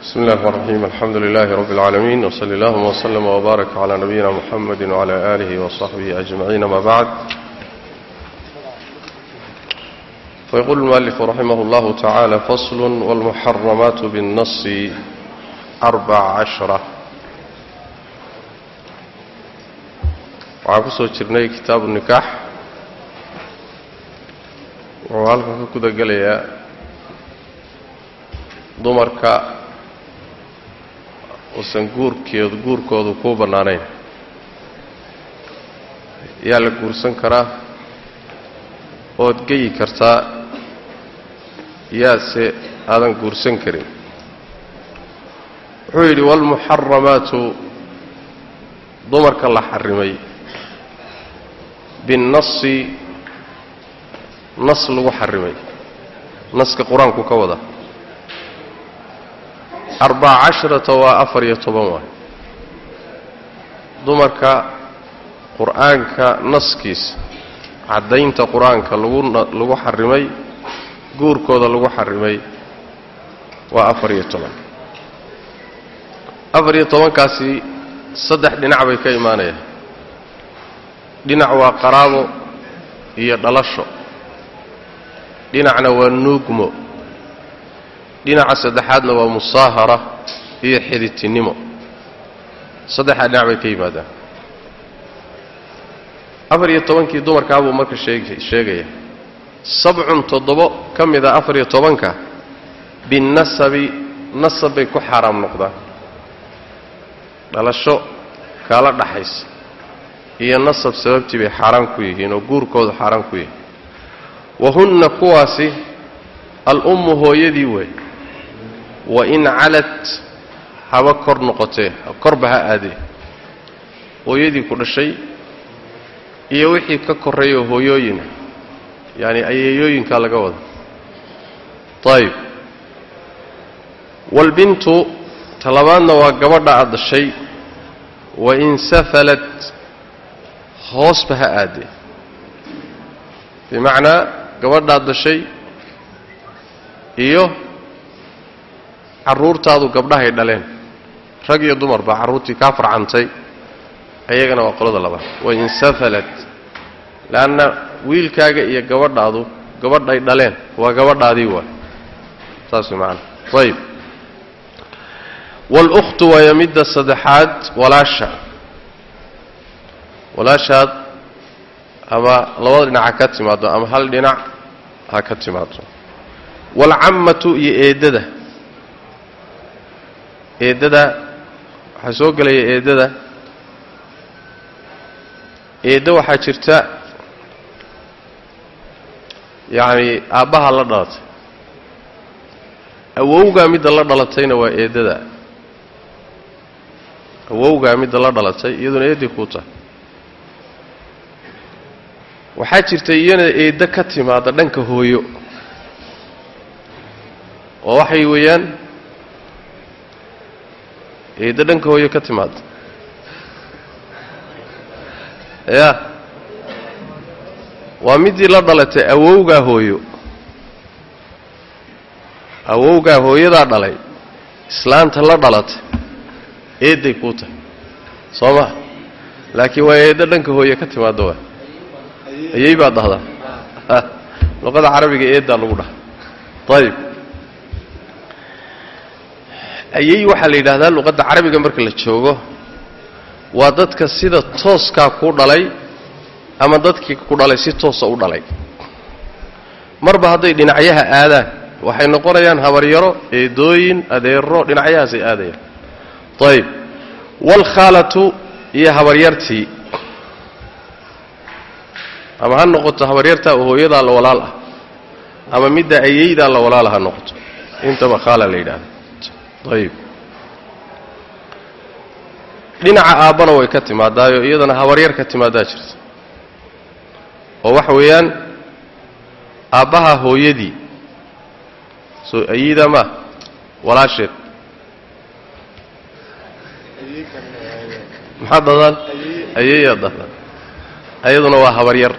بسم الله الرحمن الرحيم الحمد لله رب العالمين وصلى اللهم وسلم وبارك على نبينا محمد وعلى آله وصحبه أجمعين ما بعد فيقول المؤلف رحمه الله تعالى فصل والمحرمات بالنص أربع عشرة waxaan kusoo jirnay kitaabu nikaax wuxuu halkan ka guda gelayaa dumarka uusan guurkeedu guurkoodu kuu bannaanayn. Yaa la guursan karaa ood geyi kartaa yaase aadan guursan karin. Wuxuu yidhi waalmuxaramaatu dumarka la xarimay. Binnasi nas lagu xarimay. Naska qur'aanku ka wada arbaca casharata waa afar iyo toban waay dumarka qur'aanka naskiisa caddaynta qur'aanka lagu xarimay guurkooda lagu xarimay waa afar iyo toban. Afar iyo tobankaasi saddex dhinac bay ka imaanayaan. Dhinac waa qaraabo iyo dhalasho. Dhinacna waa nuugmo dhinaca saddexaadna waa musaahara iyo xiditinnimo saddexdaa dhinac bay ka yimaadaan. Afar iyo tobankii dumarkaa buu marka sheeg sheegaya. Sabcun toddobo ka mid a afar iyo tobanka binnasabi nasab bay ku xaaraam noqdaan. Dhalasho kaala dhaxaysa. Iyo nasab sababtii bay xaaraan ku yihiin oo guurkoodu xaaraan ku yihiin wahunna kuwaasi al-ummu hooyadii wey wa in calad haba kor noqotee korba ha aadee hooyadii ku dhashay iyo wixii ka korreeyo hooyooyina. Yacani ayeeyooyinkaa laga wada. Ayib waalbintu talabaadna waa gabadha aad dhashay. Wa in safalat hoosba ha aadee bimacnaa gabadhaad dhashay iyo carruurtaadu gabdhahay dhaleen. Rag iyo dumar baa carruurtii kaa farcantay. Ayagana waa qolada labaad. Wain safalat leanna wiilkaaga iyo gabadhaadu gabadhay dhaleen. Waa gabadhaadii waay saas way macana ayib walukhtu waaya midda saddexaad walaasha. Walaashaad ama labada dhinac ha ka timaado ama hal dhinac ha ka timaado waalcammatu iyo eeddada eeddada waxaa soo gelaya eeddada. Eeddo waxaa jirta yacni aabbaha la dhalatay. Awowgaa midda la dhalatayna waa eeddada. Awowgaa midda la dhalatay iyaduna eeddii kuu tahay. Waxaa jirta iyana eeddo ka timaada dhanka hooyo oo waxay weeyaan eeddo dhanka hooyo ka timaada ya. Waa middii la dhalatay awowgaa hooyo. Awowgaa hooyadaa dhalay islaanta la dhalatay eedday kuu tahay. Soo ma laakiin waa eeddo dhanka hooyo ka timaada waa. Ayay baad dhahdaa. Luqada carabiga eeddaa lagu dhaha ayib ayay waxaa la yidhaahdaa luqadda carabiga marka la joogo. Waa dadka sida tooskaa kuu dhalay ama dadkii ku dhalay si toosa u dhalay. Marba hadday dhinacyaha aadaan waxay noqonayaan habaryaro eedooyin adeero dhinacyahaasay aadayaan. Ayib waalkhaalatu iyo habaryartii. Ama ha noqoto habaryartaa oo hooyadaa la walaal ah. Ama midda ayeydaa la walaala ha noqoto. Intaba khaala la yidhahda ayib dhinaca aabbana way ka timaadaayo iyadana habaryar ka timaadaa jirta oo waxa weeyaan aabbaha hooyadii soo ayeydaa maa walaasheed maxaad dadaan ayeeyaad dadaan ayaduna waa habaryar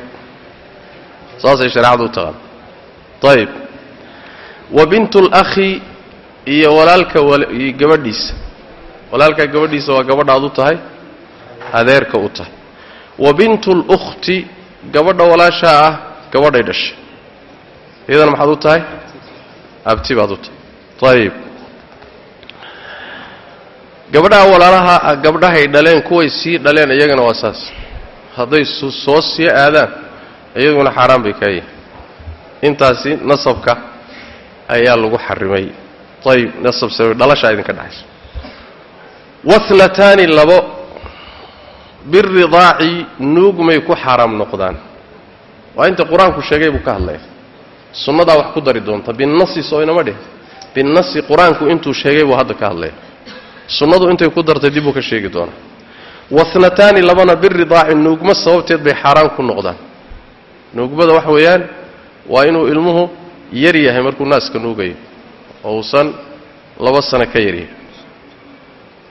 saasay shareecadu u taqaan ayib wa bintu اlakhi iyo walaalka gabadhiisa. Walaalkaa gabadhiisa waa gabadha ad u tahay adeerka u tahay. Wa bintu lukhti gabadha walaashaa ah gabadhay dhashay. Iyadana maxaad u tahay? Abti baad u tahay. Ayib gabadhaha walaalaha gabdhahay dhaleen kuway sii dhaleen iyagana waa saas. Hadday soo sii aadaan iyaguna xaaraan bay kaa yihiin intaasi nasabka ayaa lagu xarimay ayib nasab sabab dhalashaa idinka dhexaysa wahnataani labo biridaaci nuugmay ku xaaraam noqdaan. Waa inta qur'aanku sheegay buu ka hadlaya sunnadaa wax ku dari doonta binasi soo inama dheh binasi qur'aanku intuu sheegay buu hadda ka hadlaya sunnadu intay ku dartay dib buu ka sheegi doonaa. Wahnataani labana biridaaci nuugmo sababteed bay xaaraan ku noqdaan. Nuugmada waxa weeyaan waa inuu ilmuhu yar yahay markuu naaska nuugayo oo uusan laba sano ka yaryahay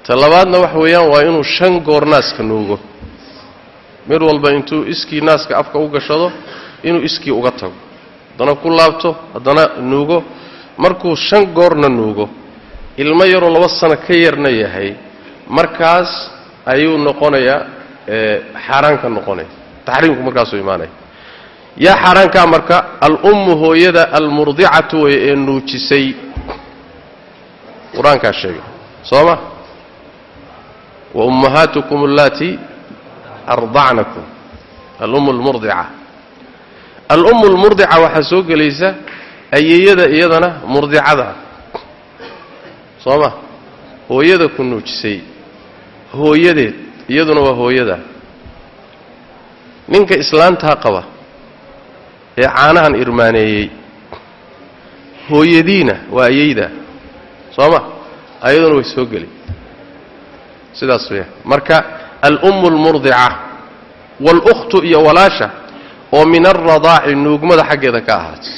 ta labaadna waxa weeyaan waa inuu shan goor naaska nuugo. Mid walba intuu iskii naaska afka u gashado inuu iskii uga tago. Haddana ku laabto haddana nuugo. Markuu shan goorna nuugo ilmo yaroo laba sano ka yarna yahay markaas ayuu noqonayaa xaaraanka noqonaya. Taxriimku markaasuu imaanaya. Yaa xaaraankaa marka alummu hooyada almurdicatu way ee nuujisay qur'aankaa sheegay soo ma wa ummahaatukum allatii ardacnakum alummu lmurdica alummu lmurdica waxaa soo gelaysa ayeeyada iyadana murdicada soo ma hooyada ku nuujisay. Hooyadeed. Iyaduna waa hooyada. Ninka islaantaa qaba ee caanahan irmaaneeyey. Hooyadiina waa ayeyda soo ma ayaduna way soo geli. Sidaas weya marka alummu almurdica waاlukhtu iyo walaasha oo min alradaaci nuugmada xaggeeda ka ahaatay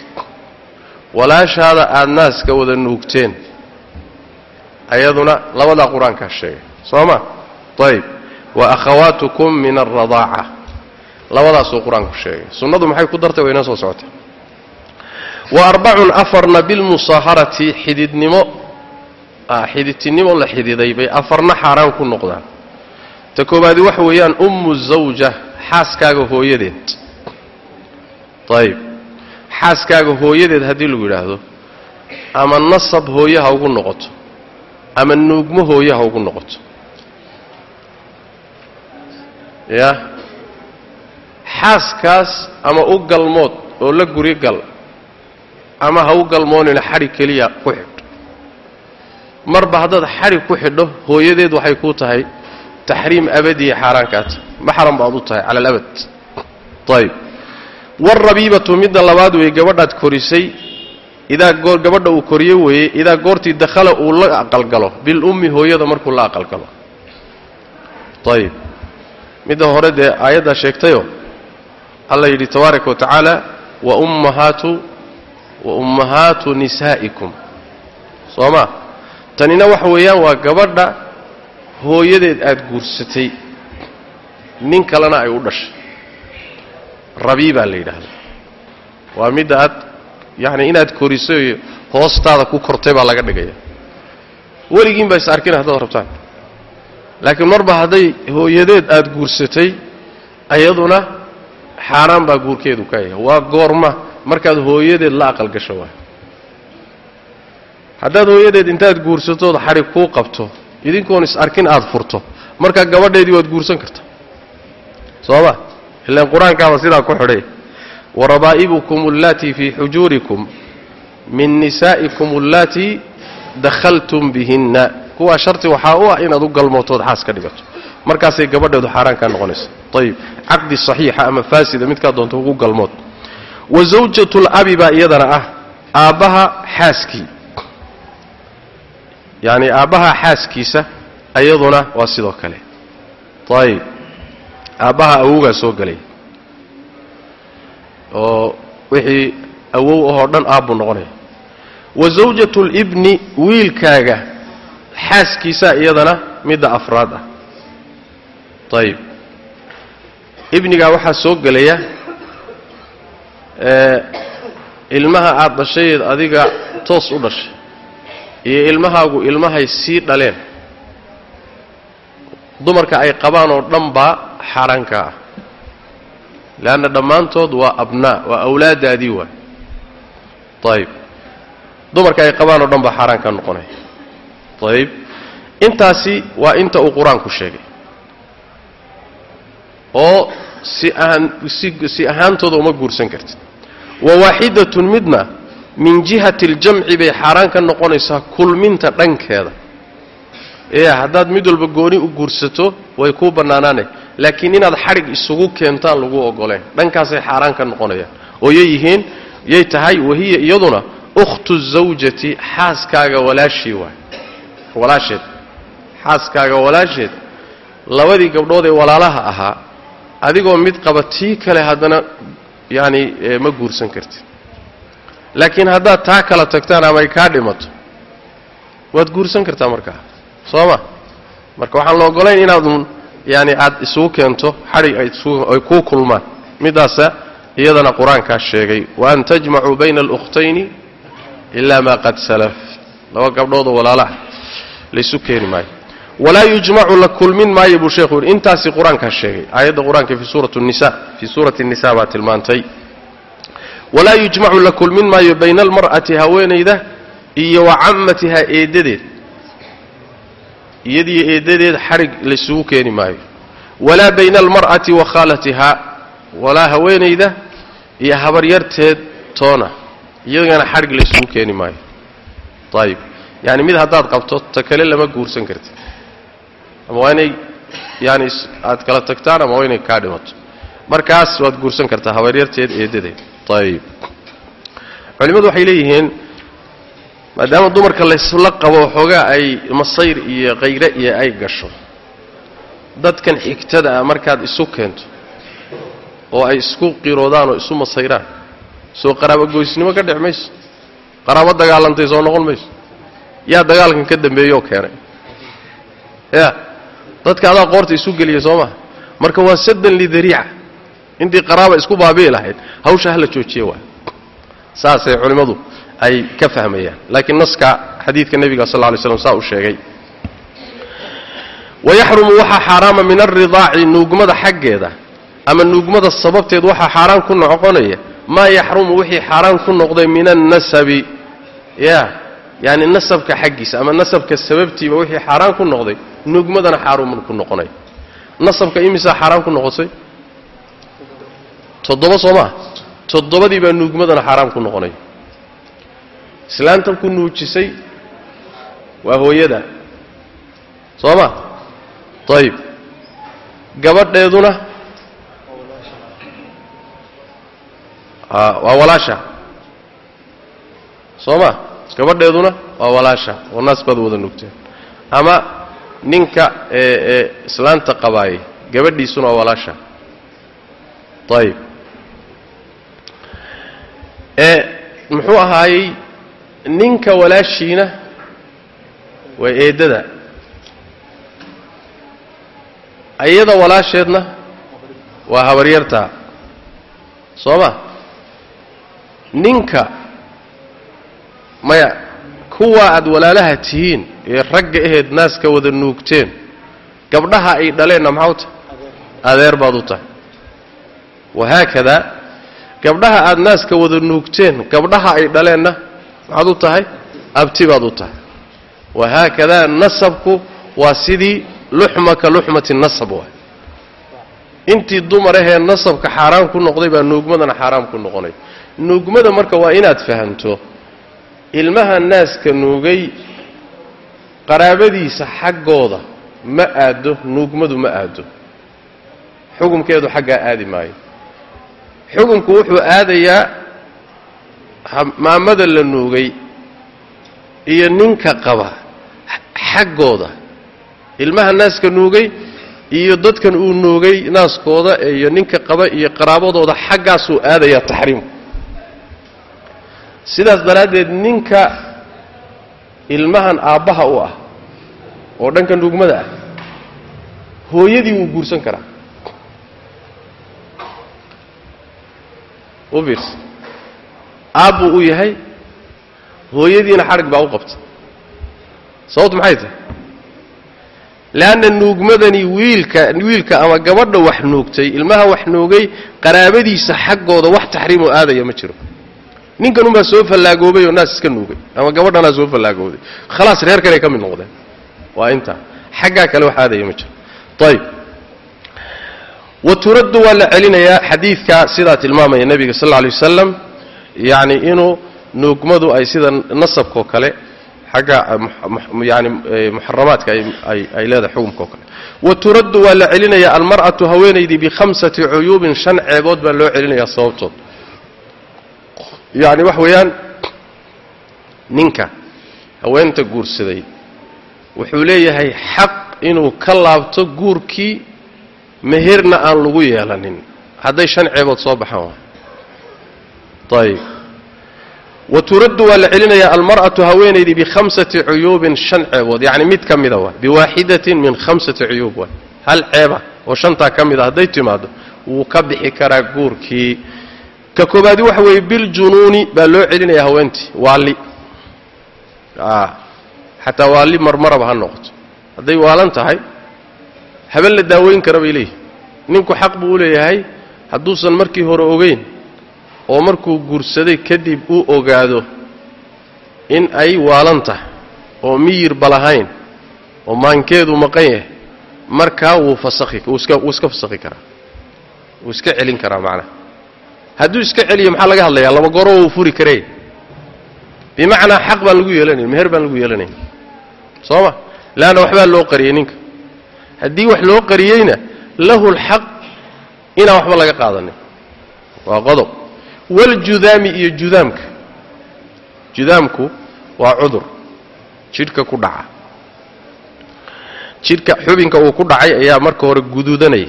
walaashaada aada naaska wada nuugteen. Ayaduna labadaa qur'aankaa sheegay. Soo ma ayb wa akhawaatukum min alradaaca labadaasuu qur'aanku sheegay. Sunnadu maxay ku dartay? Waynoo soo socota wa arbacun afarna bilmusaaharati xididnimo xididtinimo la xididay bay afarna xaaraan ku noqdaan. Ta koowaadi waxa weeyaan ummu zawja xaaskaaga hooyadeed. Ayib xaaskaaga hooyadeed haddii lagu yidhaahdo ama nasab hooye ha ugu noqoto ama nuugmo hooye ha ugu noqoto. Ya? Xaaskaas ama u galmood oo la guri gal ama ha u galmoonina xadhi keliya ku xidh marba haddaad xadhi ku xidho hooyadeed waxay kuu tahay taxriim abadiya xaaraankaata maxram baad u tahay cala alabad ayib waalrabiibatu midda labaad weeye gabadhaad korisay. Idaa gabadha uu koriyo weeye idaa goortii dakhala uu la aqalgalo bilummi hooyada markuu la aqalgalo. Ayib midda hore dee aayaddaa sheegtayoo alla yidhi tabaaraka wa tacaala wa ummahaatu wa ummahaatu nisaa'ikum. Soo ma tanina waxa weeyaan waa gabadha hooyadeed aada guursatay. Nin kalena ay u dhashay. Rabiibaa la yidhaahda waa midda aad yacni inaad koriso iyo hoostaada ku kortay baa laga dhigaya. Weligiin baa is arkin haddaad rabtaan. Laakiin marba hadday hooyadeed aada guursatay ayaduna xaaraan baa guurkeedu ka yahay. Waa goorma markaad hooyadeed la aqal gasho waay haddaad hooyadeed intaad guursatood xadhig kuu qabto. Idinkoon is arkin aada furto. Markaa gabadheedii waad guursan kartaa soo ma ilaan qur'aankaaba sidaa ku xidhay. Warabaa'ibukum allatii fii xujuurikum min nisaa'ikum allatii dakhaltum bihinna. Kuwaa sharti waxaa u ah inaad u galmootood xaas ka dhigato. Markaasay gabadheedu xaaraan noqonaysa. Ayib caqdi saxiixa ama faasida midkaa doonto ugu galmood. Wa zawjatulabi baa iyadana ah. Aabbaha xaaskii yacni aabbaha xaaskiisa ayaduna waa sidoo kale. Ayib aabbaha awowgaa soo gelay oo wixii awow ahoo dhan aabbuu noqonaya wa zawjatu libni wiilkaaga xaaskiisaa iyadana midda afraad ah. Ayib ibnigaa waxaa soo gelaya ilmaha aada dhashayeed adiga toos u dhashay iyo ilmahaagu ilmahay sii dhaleen. Dumarka ay qabaan oo dhan baa xaaraanka ah. Leanna dhammaantood waa abnaa waa awlaadaadii waay ayib dumarka ay qabaan oo dhan baa xaaraan ka noqonaya ayib intaasi waa inta uu qur'aanku sheegay. Oo si ahaan si si ahaantooda uma guursan kartid. Wa waaxidatun midna min jihati aljamci bay xaaraan ka noqonaysaa kulminta dhankeeda. Ee haddaad mid walba gooni u guursato way kuu bannaanaanay laakiin inaad xadhig isugu keentaan lagu ogoleen dhankaasay xaaraan ka noqonayaan. Oo yay yihiin yay tahay wahiya iyaduna ukhtu zawjati xaaskaaga walaashii waay. Walaasheed. Xaaskaaga walaasheed. Labadii gabdhood ee walaalaha ahaa adigoo mid qaba tii kale haddana yacani ma guursan kartid laakiin haddaad taa kala tagtaan ama ay kaa dhimato waad guursan kartaa markaa soo ma? Marka waxaan la ogolayn inaadun yaani aad isugu keento xadhig ay kuu kulmaan. Midaasa iyadana qur'aankaa sheegay wa an tajmacuu bayna alukhtayni ilaa maa qad salaf. Laba gabdhoodoo walaalaah laysu keeni maayo. Walaa yujmacu la kulmin maayo buu sheekhu yidhi. Intaasi qur'aankaa sheegay. Aayadda qur'aanka fi suurat nisa fii suurati nisa baa tilmaantay walaa yujmacu la kulmin maayo bayna almar'ati haweenayda iyo wa cammatiha eeddadeed iyadiyo eeddadeed xadhig laysugu keeni maayo. Walaa bayna almar'ati wa khaalatihaa walaa haweenayda iyo habaryarteed toona iyagana xadhig laysugu keeni maayo. Ayib yaani mid haddaad qabto ta kale lama guursan kartid ama waa inay yaani aad kala tagtaan ama waa inay kaa dhimato. Markaas waad guursan kartaa habaryarteed eeddadeed ayib culimmadu waxay leeyihiin maadaama dumarka laysla qabo waxoogaa ay masayr iyo khayre iyo ay gasho dadkan xigtada ah markaad isu keento oo ay isku qiroodaan oo isu masayraan soo qaraabogoysnimo ka dhex mayso qaraabo dagaalantay soo noqon mayso yaa dagaalkan ka dambeeyoo keenay ya dadka adaa qoorta isu geliya soo maha marka waa saddan lidariica intii qaraaba isku baabi'i lahayd. Hawsha hala joojiye waay saasay culimmadu ay ka fahmayaan. Laakiin naska xadiidka nebiga sal ly slam saa uu sheegay. Wayaxrumu waxaa xaaraama min alridaaci nuugmada xaggeeda ama nuugmada sababteed waxaa xaaraan ku noqonaya. Maa yaxrumu wixii xaaraan ku noqday min annasabi. Ya yaani nasabka xaggiisa ama nasabka sababtiiba wixii xaaraan ku noqday nuugmadana xaarumun ku noqonaya nasabka imisaa xaaraan ku noqotay toddoba soo maa toddobadii baa nuugmadana xaaraam ku noqonaya islaantan ku nuujisay waa hooyada. Soo ma? Ayib gabadheeduna waa walaasha. Soo ma? Gabadheeduna waa walaasha oo naas baad wada nuugteen. Ama ninka ee islaanta qabaayay gabadhiisuna waa walaasha. Ayib ee muxuu ahaayey ninka walaashiina waa eeddada. Iyada walaasheedna waa habaryartaa soo ma ninka maya kuwa aad walaalaha tihiin ee ragga aheed naaska wada nuugteen gabdhaha ay dhaleenna maxaa u tahay? Adeer baad u tahay. Wahaakadaa gabdhaha aad naaska wada nuugteen gabdhaha ay dhaleenna maxaad u tahay? Abti baad u tahay. Wahaakadaa nasabku waa sidii luxmaka luxmati nasab waay. Intii dumar ahee nasabka xaaraan ku noqday baa nuugmadana xaaraam ku noqonay. Nuugmada marka waa inaad fahamto ilmaha naaska nuugay qaraabadiisa xaggooda ma aado nuugmadu ma aado xukumkeedu xaggaa aadi maayo xukumku wuxuu aadayaa maamada la nuugay iyo ninka qaba xaggooda. Ilmaha naaska nuugay iyo dadkan uu nuugay naaskooda iyo ninka qaba iyo qaraabadooda xaggaasuu aadayaa taxriimku sidaas daraaddeed ninka ilmahan aabbaha u ah oo dhanka nuugmada ah hooyadii wuu guursan karaa u fiirsa aabbuu u yahay hooyadiina xadhig baa u qabta sababtu maxay tahay? Leanna nuugmadani wiilka wiilka ama gabadha wax nuugtay ilmaha wax nuugay qaraabadiisa xaggooda wax taxriimoo aadaya ma jiro. Ninkan unbaa soo fallaagoobay oo naas iska nuugay ama gabadhanaa soo fallaagooday. Khalaas reer kale ka mid noqdeen. Waa intaa xaggaa kale wax aadaya ma jiro. Ayib wa turaddu waa la celinayaa xadiidka sidaa tilmaamaya nebiga sal alay wasalam yacni inuu nuugmadu ay sida nasabkao kale xagga yani muxaramaadka ay leedahay xukumka o kale. Wa turaddu waa la celinayaa almar'atu haweenaydii bikhamsati cuyuubin shan ceebood baa loo celinayaa sababtood. Yacni wax weeyaan ninka haweenta guursaday wuxuu leeyahay xaq inuu ka laabto guurkii meherna aan lagu yeelanin. Hadday shan ceebood soo baxaan ayib wa turaddu waa la celinayaa almar'atu haweenaydii bikhamsati cuyuubin shan ceebood. Yacni mid ka mida waa. Biwaaxidatin min khamsati cuyuub waay hal ceeba oo shantaa ka mid a hadday timaado wuu ka bixi karaa guurkii. Ka koobaadi waxa weeye biljunuuni baa loo celinayaa haweentii. Waali xataa waali marmaraba ha noqoto. Hadday waalan tahay haben la daaweyn kara bay leeyihiin ninku xaq buu u leeyahay hadduusan markii hore ogeyn oo markuu guursaday kadib uu ogaado in ay waalan tahay oo miyirba lahayn oo maankeedu maqan yahay markaa wuu wuu iska fasakhi karaa. Wuu iska celin karaa macnaha. Hadduu iska celiyo maxaa laga hadlayaa? Laba goro wuu furi karee. Bimacnaa xaq baan lagu yeelanayn meher baan lagu yeelanayn. Soo ma leanna waxbaa loo qariyey ninka haddii wax loo qariyeyna lahu lxaq inaan waxba laga qaadanin. Waa qodob. Waljudaami iyo judaamka. Judaamku waa cudur. Jidhka ku dhaca. Jidhka xubinka uu ku dhacay ayaa marka hore guduudanaya.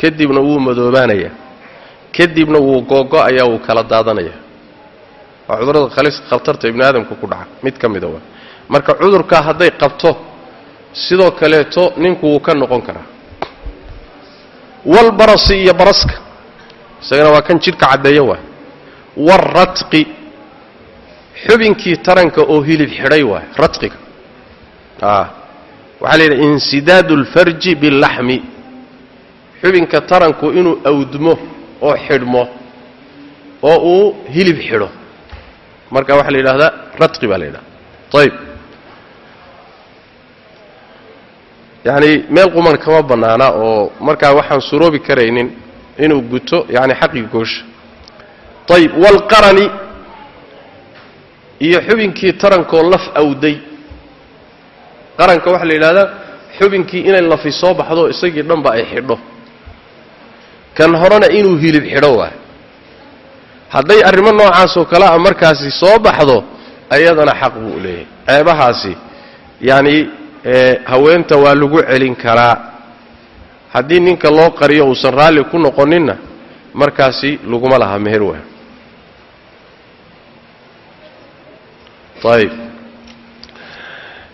Kadibna wuu madoobaanaya. Kadibna wuu googo-ayaa wuu kala daadanaya. Waa cudurrada khatarta ibni aadamka ku dhaca. Mid ka mida waa. Marka cudurkaa hadday qabto sidoo kaleeto ninku wuu ka noqon karaa. Walbarasi iyo baraska isagana waa kan jidhka caddeeyo waay waaratqi xubinkii taranka oo hilib xidhay waay ratqiga. A waxaa la yidhaha insidaadu alfarji biاllaxmi xubinka taranku inuu awdmo oo xidhmo oo uu hilib xidho. Marka waxaa la yidhahdaa ratqi baa la yidhahda ayb yacni meel quman kama bannaana oo markaa waxaan suroobi karaynin inuu guto yani xaqii goosha ayib waalqarani iyo xubinkii tarankoo laf awday. Qaranka waxaa la yidhahdaa xubinkii inay lafi soo baxdo isagii dhanba ay xidho. Kan horena inuu hilib xidho waay hadday arrimo noocaasoo kale a markaasi soo baxdo ayadana xaq buu leeyahay. Ceebahaasi yacni haweenta waa lagu celin karaa. Haddii ninka loo qariyo uusan raalli ku noqoninna markaasi laguma laha meher waa ayib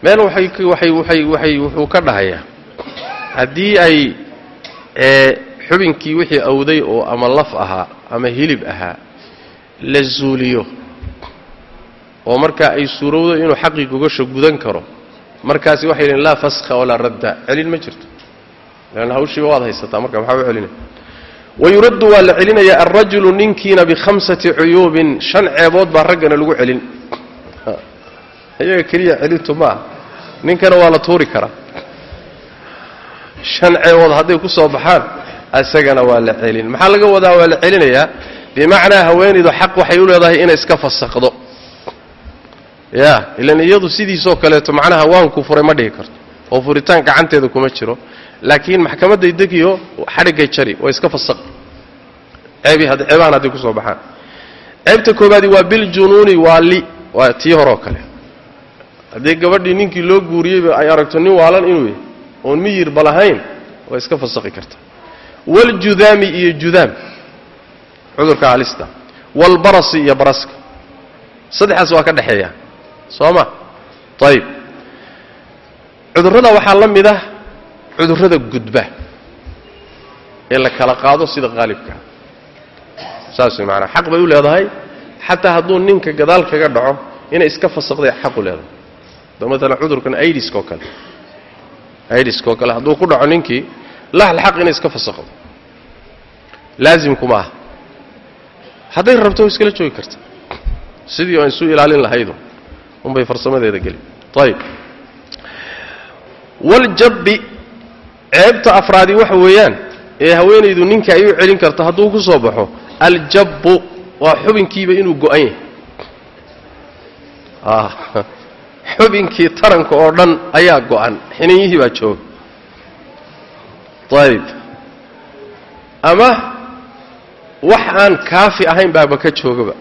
meel wuxuu ka dhahayaa haddii ay xubinkii wixii awday oo ama laf ahaa ama hilib ahaa la zuuliyo oo markaa ay suurowdo inuu xaqii gogasha gudan karo markaasi waxay yidhiin laa faskha walaa radda. Celin ma jirto. Leanna hawshiiba waad haysataa marka maxaa u celinaya. Wayuraddu waa la celinayaa alrajulu ninkiina bikhamsati cuyuubin. Shan ceebood baa raggana lagu celin. Iyaga keliya celintu maaha ninkana waa la tuuri karaa. Shan ceebood hadday ku baxaan isagana waa la celin. Maxaa laga wadaa? Waa la celinayaa bimacnaa haweenaydu xaq waxay u leedahay inay iska fasakdo ya ilan iyadu sidiisoo kaleeto macnaha waanku furay ma dhihi karto. Oo furitaan gacanteeda kuma jiro. Laakiin maxkamadday degiyo xadhiggay jari waa iska fasaq. Ceebahan hadday ku baxaan. Ceebta koobaadi waa biljunuuni waa li waa tii horoo kale. Haddii gabadhii ninkii loo guuriyeyba ay aragto nin waalan inuu yahay oon miyirba lahayn waa iska fasaqi karta. Waljudaami iyo judaam. Cudurka halista. Walbarasi iyo baraska. Saddexdaas waa ka dhexeeya soo ma ayib cudurrada waxaa la mid ah cudurrada gudba ee la kala qaado sida qaalibkaa saas maanaa xaq bay u leedahay. Xataa hadduu ninka gadaal kaga dhaco inay iska fasaqday xaq u leedahay. Maalan cudurkan idiska oo kale idiska oo kale hadduu ku dhaco ninkii lahal xaq inay iska fasaqdo. Laazimkuma aha hadday rabto iskala joogi karta sidii aan isu ilaalin lahaydu unbay farsamadeeda geli. Ayib waljabbi ceebta afraadi waxa weeyaan ee haweenaydu ninka ay u celin karto hadduu ku soo baxo aljabbu waa xubinkiiba inuu go-an yahay. Xubinkii taranka oo dhan ayaa go-an xiniyihii baa jooga. Ayib ama wax aan kaafi ahayn baaba ka joogaba.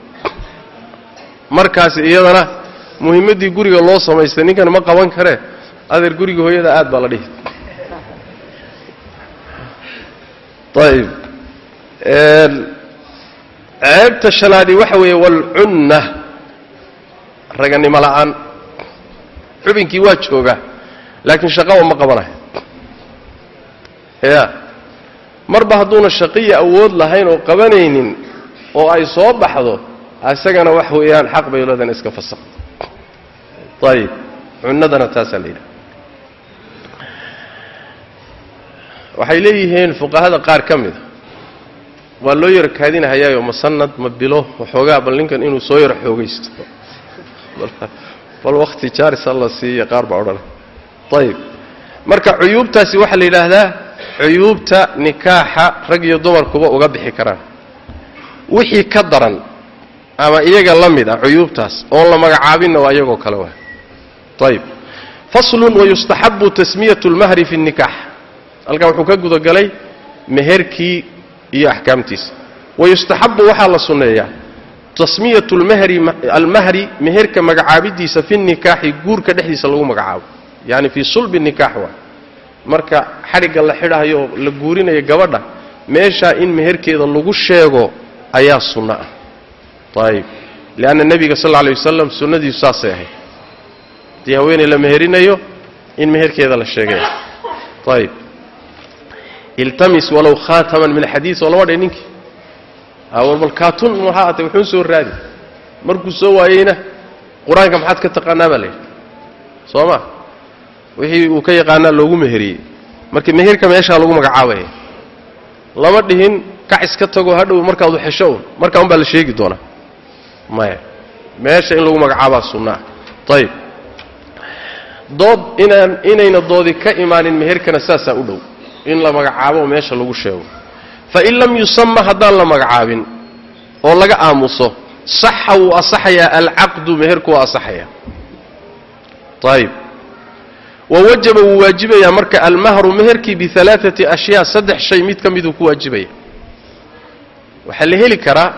Markaasi iyadana muhimmaddii guriga loo samaystay ninkan ma qaban karee adeer guriga hooyada aad baa la dhihi. Ayib ceebta shanaadi waxa weeye walcunna raganimo la'aan. Xubinkii waa joogaa laakiin shaqaba ma qabanayo ya marba hadduuna shaqiya awood lahayn oo qabanaynin oo ay soo baxdo isagana wax weeyaan xaq bay leedahan iska fasaq ayib cunnadana taasaa la yidhaha waxay leeyihiin fuqahada qaar ka mida waa loo yara kaadinahayaayo ma sanad ma bilo waxoogaa bal ninkan inuu soo yaro xoogaysto. Bal wakhti jaarisa la siiya qaar baa odhanay ayib marka cuyuubtaasi waxaa la yidhaahdaa cuyuubta nikaaxa rag iyo dumarkuba uga bixi karaan. Wixii ka daran ama iyaga la mid ah cuyuubtaas oon la magacaabinna waa iyagoo kale waa ayib faslun wayustaxabu tasmiyatu lmahri fi nnikaax halkaa wuxuu ka gudagalay meherkii iyo axkaamtiisa. Wayustaxabu waxaa la sunneeyaa tasmiyatu lmahri almahri meherka magacaabidiisa fi nikaaxi guurka dhexdiisa lagu magacaabo. Yani fii sulbi nikaax waa. Marka xadhigga la xidhayo oo la guurinayo gabadha meeshaa in meherkeeda lagu sheego ayaa sunno ah. Ayib lianna nebiga sal lla alay wasalam sunnadiisu saasay ahayd haddii haweeney la meherinayo in meherkeeda la sheegay. Ayib iltamis walow khaataman min xadiid oo lama dhe ninkii. Bal kaatun maxaa atay wuxuu soo raadi. Markuu soo waayeyna qur'aanka maxaad ka taqaanaa baa layidhi soo ma? Wixii uu ka yaqaanaa loogu meheriyey. Marka meherka meeshaa lagu magacaabaya lama dhihin kac iska tago hadhow markaad waxesho un markaa un baa la sheegi doonaa. Maya. Meesha in lagu magacaabaa sunnaa ayib dood inaan inayna doodi ka imaanin meherkana saasaa u dhow in la magacaabo meesha lagu sheego. Fain lam yusama haddaan la magacaabin oo laga aamuso saxa wuu asaxayaa alcaqdu meherku waa asaxayaa ayib wa wajaba wuu waajibayaa marka almahru meherkii bialaaati ashyaa saddex shay mid ka miduu ku waajibaya. Waxaa la heli karaa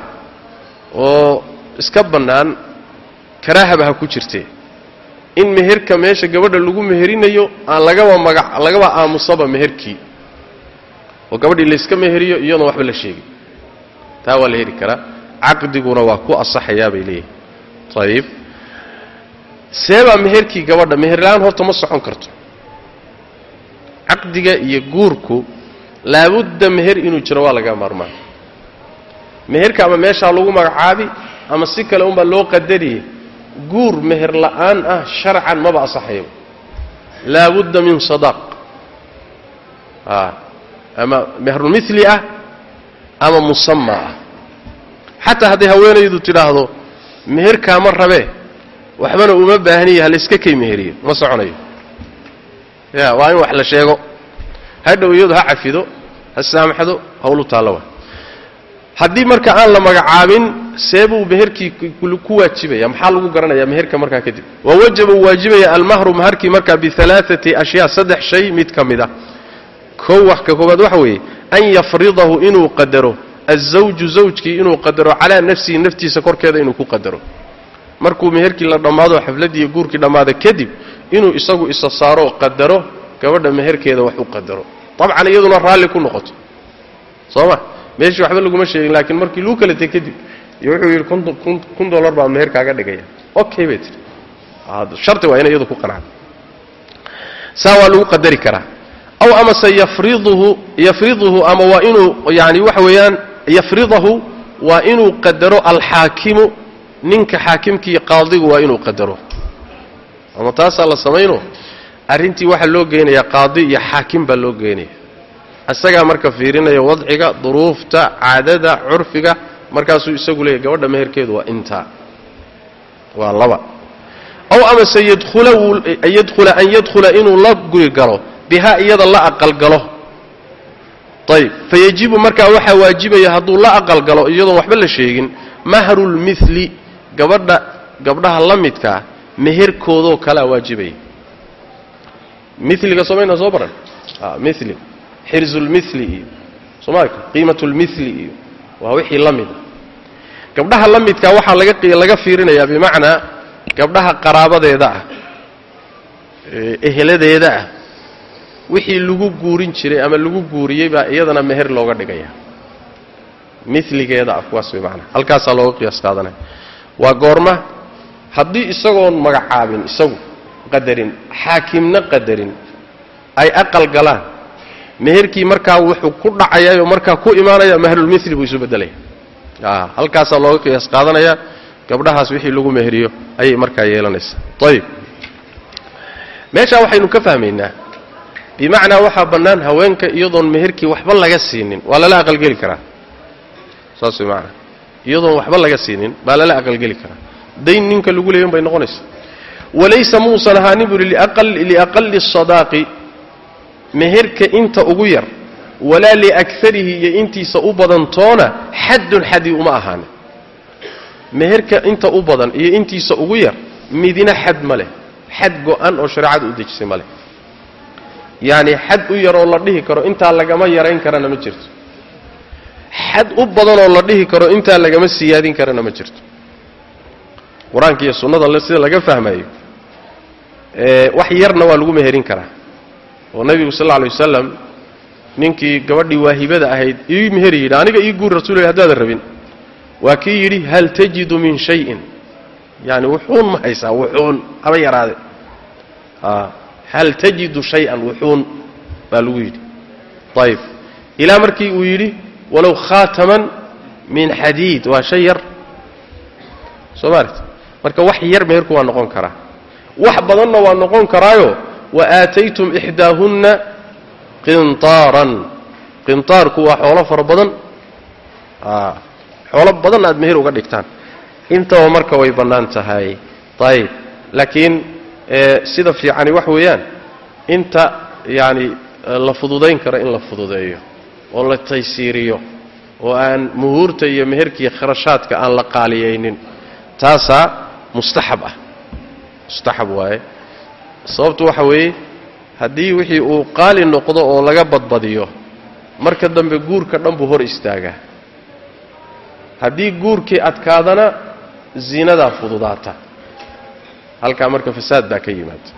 oo iska bannaan karaahaba ha ku jirtee in meherka meesha gabadha lagu meherinayo aan lagaba maga lagaba aamusaba meherkii. Oo gabadhii layska meheriyo iyadoon waxba la sheegin. Taa waa la heli karaa. Caqdiguna waa ku asaxayaa bay leeyihiin ayib seebaa meherkii gabadha meherla-aan horta ma socon karto. Caqdiga iyo guurku laabudda meher inuu jiro waa laga maarmaan. Meherka ama meeshaa lagu magacaabi ama si kale unbaa loo qadariyey guur meher la'aan ah sharcan maba asaxayo. Laabudda min sadaaq ama mehrulmili ah ama musama ah. Xataa hadday haweenaydu tidhaahdo meherkaa ma rabee waxbana uma baahniya halayska kay meheriyo ma soconayo. Ya waa in wax la sheego. Hadhow iyadu ha cafido ha saamaxdo hawlu taallo wa haddii marka aan la magacaabin seebuu meherkii ku waajibaya maxaa lagu garanaya meherka markaa kadib? Wa wajaba uu waajibaya almahru maharkii markaa bialaaati ashyaa saddex shay mid ka mid a kow wax waxa weeye an yafridahu inuu qadaro azawju zawjkii inuu qadaro calaa nafsihi naftiisa korkeeda inuu ku qadaro. Markuu meherkii la dhammaado xafladdii guurkii dhammaada kadib inuu isagu isa saaroo qadaro gabadha meherkeeda wax u qadaro. Dabcan iyaduna raalli ku noqoto. Soo ma meeshii waxba laguma sheegin laakiin markii luu kala teg kadib iyo wuxuu yidhi kun dollar baa meher kaaga dhigaya. Okay bay tii sharti waa inay iyadu ku qanacdo saa waa lagu qadari karaa. Aw amase yafriduhu yafriduhu ama waa inuu yani waxa weeyaan yafridahu waa inuu qadaro alxaakimu ninka xaakimkii qaadigu waa inuu qadaro. Ama taasaa la samayno? Arrintii waxaa loo geynayaa qaadi iyo xaakim baa loo geynaya isagaa marka fiirinaya wadciga duruufta caadada curfiga markaasuu isagu leeyahy gabadha meherkeedu waa intaa waa laba. Ow amase yadkhula an yadkhula inuu la guri galo bihaa iyada la aqalgalo. Ayb fayajibu markaa waxaa waajibaya hadduu la aqalgalo iyadoon waxba la sheegin mahrulmili gabadha gabdhaha la midkaa meherkoodoo kalea waajibaya. Miliga somayna soo baran? Mili xirzulmili iyo somaali qiimatulmili iyo waa wixii la mida gabdhaha la midkaa waxaa laga fiirinayaa bimacnaa gabdhaha qaraabadeeda ah eheladeeda ah. Wixii lagu guurin jiray ama lagu guuriyey baa iyadana meher looga dhigaya. Miligeeda ah kuwaas way halkaasaa looga qiyaas qaadanaya. Waa goorma haddii isagoon magacaabin isagu qadarin xaakimna qadarin ay aqal galaan meherkii markaa wuxuu ku dhacayaoo markaa ku imaanaya mahrulmili buu isu bedelaya halkaasaa looga qiyaas qaadanaya gabdhahaas wixii lagu meheriyo ayay markaa yeelanaysaa ayib meeshaa waxaynu ka fahmaynaa bimacnaa waxaa bannaan haweenka iyadoon meherkii waxba laga siinin waa lala aqalgeli karaa. Saas macanaa iyadoon waxba laga siinin baa lala aqalgeli karaa. Dayn ninka lagu leeyan bay noqonaysaa. Walaysa muusan ahaanin buuhi liaqali sadaaqi meherka inta ugu yar walaa liakarihi iyo intiisa u badantoona xaddun xadi uma ahaanin meherka inta u badan iyo intiisa ugu yar midina xad ma leh xad go-an oo shareecadu u dejisay ma leh. Yacni xad u yaroo la dhihi karo intaa lagama yarayn karana ma jirto. Xad u badanoo la dhihi karo intaa lagama siyaadin karana ma jirto. Qur'aanka iyo sunnada sida laga fahmayo wax yarna waa lagu meherin karaa oo nabigu sal alla lay wasalam ninkii gabadhii waahibada ahayd ii meheri yidhi aniga ii guur rasuul hadaadan rabin. Waa kii yidhi hal tajidu min shayin? Yani wuxuun ma haysaa wuxuun haba yaraade. Hal tajidu shay-an? Wuxuun baa lagu yidhi. Ayib ilaa markii uu yidhi walow khaataman min xadiid. Waa shay yar. Soo maaret marka wax yar meherku waa noqon karaa. Wax badanna waa noqon karaayo wa aataytum ixdaahunna qintaaran qintaarku waa xoolo fara badan xoolo badan aad meher uga dhigtaan intaba marka way bannaan tahay ayib laakiin sida fiicani wax weeyaan inta yacani la fududayn karo in la fududeeyo oo la taysiiriyo oo aan muhuurta iyo meherkiiyo kharashaadka aan la qaaliyaynin taasaa mustaxab ah mustaxab waaye sababtu waxa weeye haddii wixii uu qaali noqdo oo laga badbadiyo marka dambe guurka dhan buu hor istaagaa. Haddii guurkii adkaadana zinadaa fududaata. Halkaa marka fasaad baa ka yimaada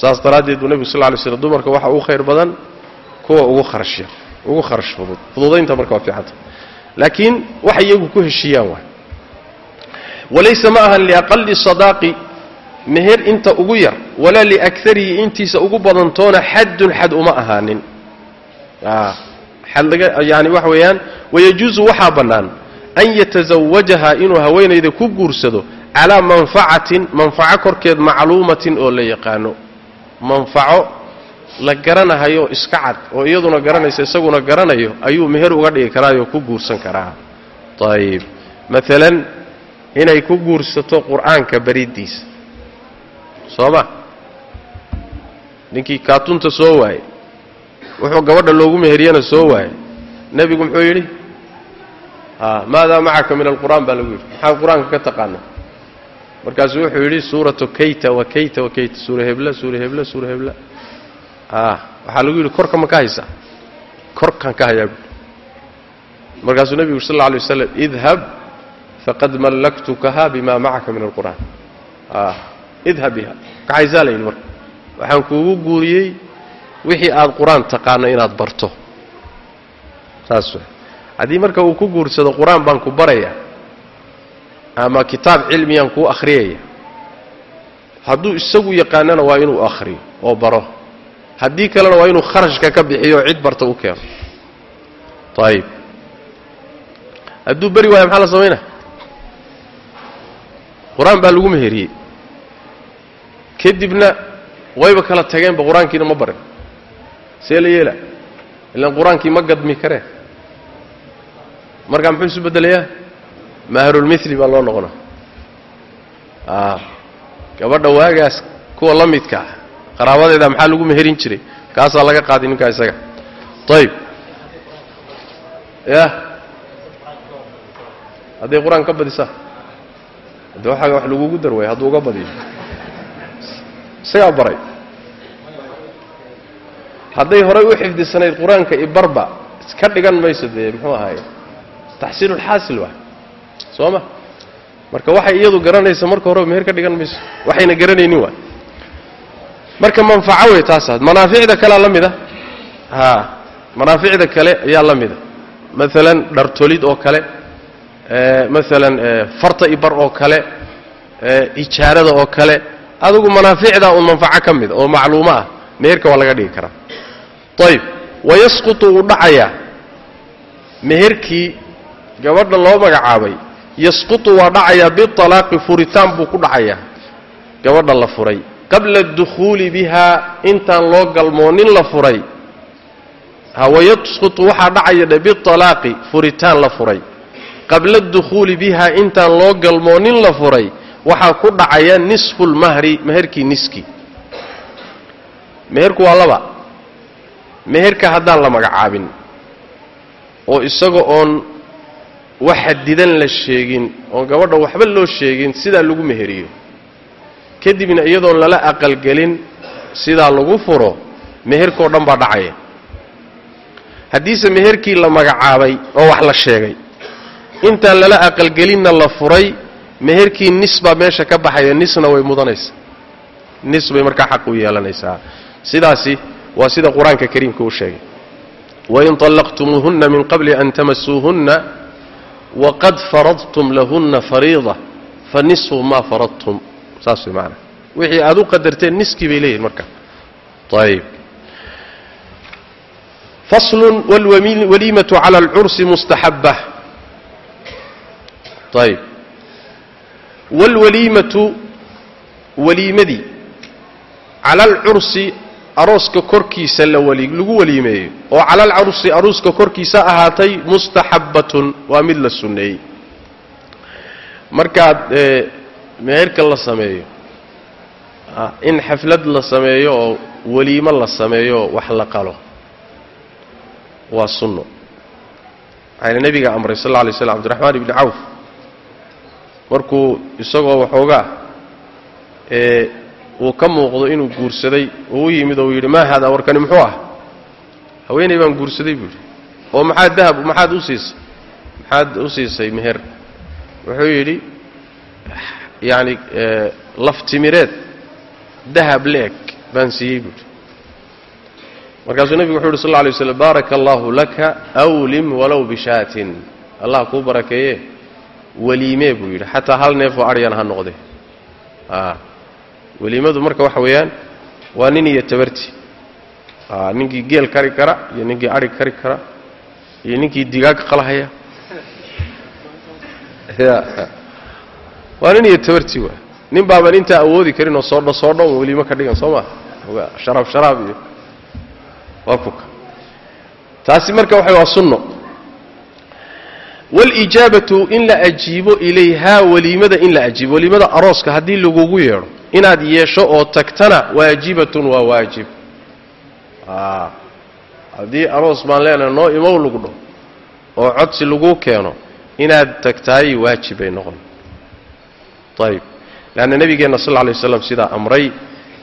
saas daraaddeed buu nebigu sal lay slm dumarka waxa ugu khayr badan kuwa ugu kharashya ugu kharash fudud. Fududaynta marka waa fiicanta laakiin waxay iyagu ku heshiiyaan waay walaysa ma ahan liaqali sadaaqi meher inta ugu yar walaa liakarihi intiisa ugu badantoona xaddun xad uma ahaanin. Laga yani waxa weeyaan wayajuusu waxaa bannaan an yatasawajaha inuu haweenayda ku guursado calaa manfacatin manfaco korkeed macluumatin oo la yaqaano. Manfaco la garanahayo iska cad oo iyaduna garanaysa isaguna garanayo ayuu meher uga dhigi karaayoo ku guursan karaa. Ayib maalan inay ku guursato qur'aanka bariddiisa soo ma ninkii kaatunta soo waayey wuxuu gabadha loogu meheriyana soo waayey. Nebigu muxuu yidhi maadaa macaka min alqur'aan baa lagu yidhi. Maxaa qur'aanka ka taqaana? Markaasuu wuxuu yidhi suuratu kayta wa kayta wa kayta suura hebla suura hebla suura hebla. Waxaa lagu yidhi korka ma ka haysaa? Korkaan ka hayaa buui markaasuu nebigu sal alay waslam idhab faqad mallaktukaha bima macaka min alqur'aan idhab biha. Kaxaysaa marka. Waxaan kuugu guuriyey wixii aad qur'aan taqaano inaad barto. Saas w haddii marka uu ku guursado qur'aan baan ku baraya ama kitaab cilmiyaan kuu akhriyaya hadduu isagu yaqaanana waa inuu akhriyo oo baro. Haddii kalena waa inuu kharashka ka bixiyo oo cid barta u keeno. Ayib hadduu beri waayo maxaa la samaynaya qur'aan baa lagu meheriyey kadibna wayba kala tageenba qur'aankiina ma barin. See la yeela. Ilaan qur'aankii ma gadmi karee markaa muxuu isu beddelayaa? Maharulmili baa loo noqona gabadha waagaas kuwa la midka ah. Qaraabadeeda maxaa lagu meherin jiray? Kaasaa laga qaaday ninkaa isaga. Ayib ya hadday qur'aan ka badisaa. Hadde waxaaga wax lagugu darway hadduu uga badiyo isagaa baray. Hadday horay u xifdisanayd qur'aanka ibarba iska dhigan mayso dee muxuu ahaaye taxsiilulxaasil waa soo ma? Marka waxay iyadu garanaysa marka horeba meher ka dhigan mayso. Waxayna garanaynin waa marka manfaco wey taasa manaaficda kalea la mida? A manaaficda kale ayaa la mida. Maalan dhartolid oo kale maalan farta ibar oo kale ijaarada oo kale adigu manaaficda un manfaco ka mida oo macluumo ah meherka waa laga dhigi karaa. Ayib wayasqutu wuu dhacayaa. Meherkii gabadha loo magacaabay yasqutu waa dhacayaa bialaaqi furitaan buu ku dhacayaa. Gabadha la furay. Qabla adukhuuli bihaa intaan loo galmoonin la furay. Wayasqutu waxaa dhacaya dhe bialaaqi furitaan la furay. Qabla adukhuuli bihaa intaan loo galmoonin la furay waxaa ku dhacaya nisfu lmahri meherkii niski. Meherku waa laba. Meherka haddaan la magacaabin oo isaga oon wax xadidan la sheegin oon gabadha waxba loo sheegin sidaa lagu meheriyo. Kadibna iyadoon lala aqalgelin sidaa lagu furo meherkao dhan baa dhacaya. Haddiise meherkii la magacaabay oo wax la sheegay intaan lala aqalgelinna la furay meherkii nis baa meesha ka baxaya nisna way mudanaysaa. Nis bay markaa xaq u yeelanaysaa. Sidaasi waa sida qur'aanka kariimka uu sheegay. Wain طallaqtumuuhunna min qabli an tamasuuhunna waqad faradtum lahunna fariida fanisfu maa faradtum. Saas way maanaa wixii aad u qadarteen niskii bay leeyihiin marka. Ayb faslun wاlwaliimatu cala alcursi mustaxaba ayb wاlwaliimatu waliimadii cala alcursi arooska korkiisa lagu waliimeeyo oo cala alcarsi aruuska korkiisa ahaatay mustaxabbatun waa mid la sunneeyey markaad meherka la sameeyo in xaflad la sameeyo oo waliimo la sameeyo wax la qalo waa sunno waxayna nebiga amray sal alla alay slam abdiraxmaan ibni cawf markuu isagoo waxoogaa uu ka muuqdo inuu guursaday oo u yimid oo uu yidhi maa haadaa warkani muxuu ah? Haweenay baan guursaday buu yidhi. Oo maxaad dahab maxaad u siisay? Maxaad u siisay meher. Wuxuu yidhi yacani laftimireed dahab le-eg baan siiyey buu yidhi. Markaasuu nebigu wuxuu yidhi sal alla alay waslam baaraka allaahu laka awlim walow bishaatin. Allah kuu barakeeye waliimee buu yidhi. Xataa hal neefoo aryana ha noqde weliimadu marka waxa weeyaan waa nin iyo tabarti. Ninkii geel kari kara iyo ninkii adhi kari kara iyo ninkii digaag qalhaya waa nin iyo tabarti waa. Nin baaban intaa awoodi karin oo soodho soodho un weliimo ka dhigan soo maa sharaab sharaab iyo waa kuka. Taasi marka waxa waa sunno walijaabatu in la ajiibo ilayhaa weliimada in la ajiibo. Weliimada arooska haddii lagugu yeedho inaad yeesho oo tagtana waajibatun waa waajib. Haddii aroos baan leenahay noo imow lagu dho oo codsi laguu keeno inaad tagtaay waajib bay noqon. Ayib leanna nebigeenna sal lla waslam sidaa amray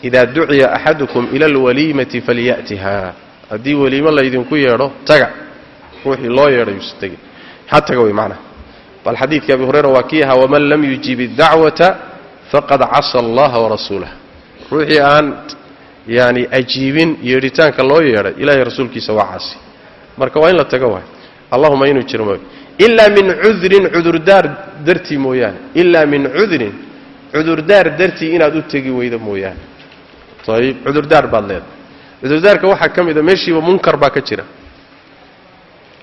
idaa duciya axadukum ila alwaliimati falya'tiha haddii weliimo laydinku yeedho taga. Ruuxii loo yeedhay yuusa tegin ha taga wey macnaha bal xadiidka abi hurayra waa kii ahaa waman lam yujib iddacwata faqad casa allaha warasuulah ruuxii aan yani ajiibin yeedhitaanka loo yeedhay ilahay rasuulkiisa waa caasi. Marka waa in la tago waay. Allahuma inuu jiro mooy ilaa min cudrin cudurdaar dartii mooyaane. Ilaa min cudrin cudurdaar dartii inaad u tegi weydo mooyaane. Ayib cudurdaar baad leedahay. Cudurdaarka waxaa ka mid a meeshiiba munkar baa ka jira.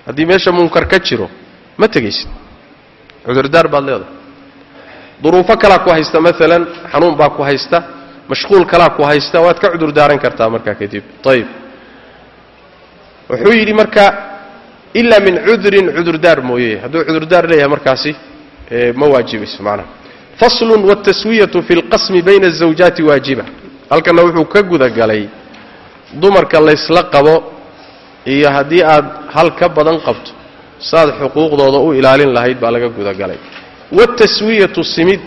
Haddii meesha munkar ka jiro ma tegaysid cudurdaar baad leedahay duruufo kalaa ku haysta maalan xanuun baa ku haysta mashquul kalaa ku haysta waad ka cudur daaran kartaa markaa kadib ayib wuxuu yidhi marka ilaa min cudrin cudurdaar mooye hadduu cudurdaar leeyahay markaasi ma waajibayso macnaha faslun wاtaswiyatu fi اlqasmi bayna الزawjaati waajiba halkanna wuxuu ka gudagalay dumarka laysla qabo iyo haddii aad hal ka badan qabto saad xuquuqdooda u ilaalin lahayd baa laga gudagalay wاtaswiyatu simid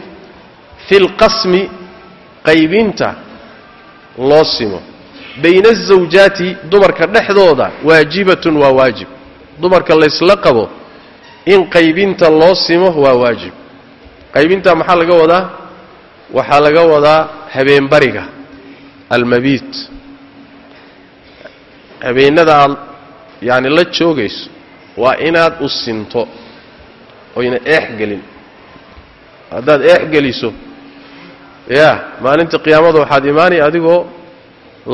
fi اlqasmi qaybinta loo simo bayna الزawjaati dumarka dhexdooda waajibatun waa waajib dumarka laysla qabo in qaybinta loo simo waa waajib qaybinta maxaa laga wadaa waxaa laga wadaa habeenbariga almabiit habeennada aad yaani la joogayso waa inaad u sinto oyna eex gelin. Haddaad eex geliso ya maalinta qiyaamada waxaad imaanaya adigoo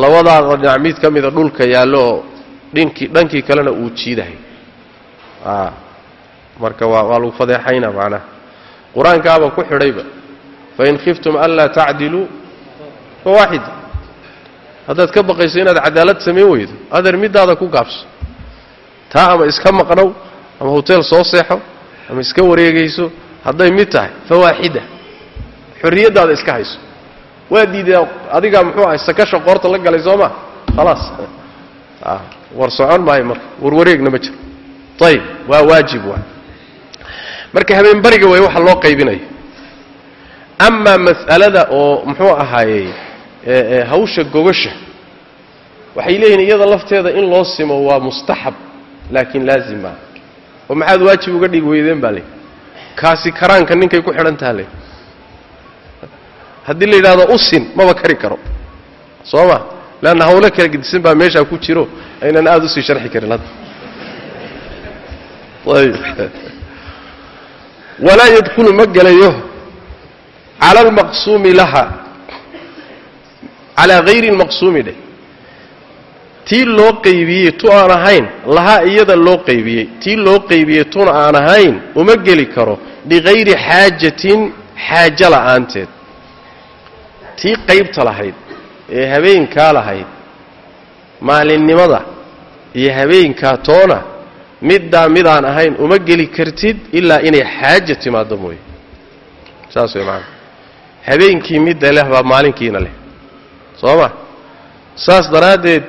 labadaada dhinac mid ka mida dhulka yaallo oo dhinkii dhankii kalena uu jiidahay. A marka waa waa lagu fadeexayna macnaha qur'aankaaba ku xidhayba. Fain khiftum anlaa tacdiluu fa waaxida haddaad ka baqayso inaad cadaalad samayn weydo adeer middaada ku gaabso taa ama iska maqnow ama hoteel soo seexo ama iska wareegayso hadday mid tahay fa waaxida xorriyaddaada iska hayso. Waa diidaa adigaa muxuu ahay sakasha qoorta la galay soo ma? Khalaas. War socon maayo marka. Warwareegna ma jiro. Ayib waa waajib waa. Marka habeenbariga way waxa loo qaybinayo amaa mas'alada oo muxuu ahaayey hawsha gogasha waxay leeyihiin iyada lafteeda in loo simo waa mustaxab laakiin laazim maa oo maxaad waajib uga dhigi weydeen baa leey kaasi karaanka ninkay ku xidhan taha le haddii la yidhahdo usin maba kari karo. Soo ma? Leanna hawlo kala gedisan baa meeshaa ku jiro. Aynan aada u sii sharxi karin hadda ayb walaa yadkulu ma gelayo cala almaqsuumi laha. Calaa hayri lmaqsuumi dheh tii loo qaybiyey tu aan ahayn lahaa iyada loo qaybiyey tii loo qaybiyey tuna aan ahayn uma geli karo bikayri xaajatin xaajo la'aanteed. Tii qaybta lahayd ee habeenkaa lahayd maalinnimada iyo habeenkaa toona middaa midaan ahayn uma geli kartid ilaa inay xaaja timaaddo mooye. Saas way macanaa habeenkii midda leh baa maalinkiina leh. Soo ma? Saas daraaddeed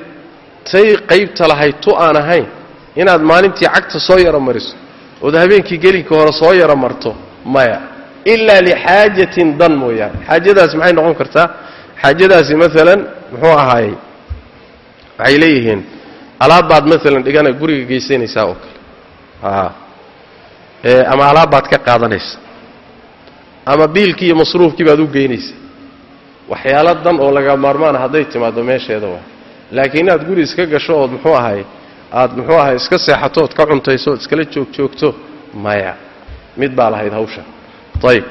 tay qaybta lahayd tu aan ahayn. Inaad maalintii cagta soo yaro mariso ood habeenkii gelinka hore soo yaro marto maya ilaa lixaajatin dan mooyaane. Xaajadaasi maxay noqon kartaa? Xaajadaasi maalan muxuu ahaayey waxay leeyihiin alaab baad maalan dhigana guriga geysanaysaa oo kale. Ee ama alaab baad ka qaadanaysa. Ama biilkii iyo masruufkii baad u geynaysa waxyaalo dan oo laga maarmaana hadday timaaddo meesheeda waa laakiin inaad guri iska gasho ood muxuu ahay aad muxuu ahay iska seexato ood ka cuntayso ood iskala joogjoogto maya. Mid baa lahayd hawsha. Ayib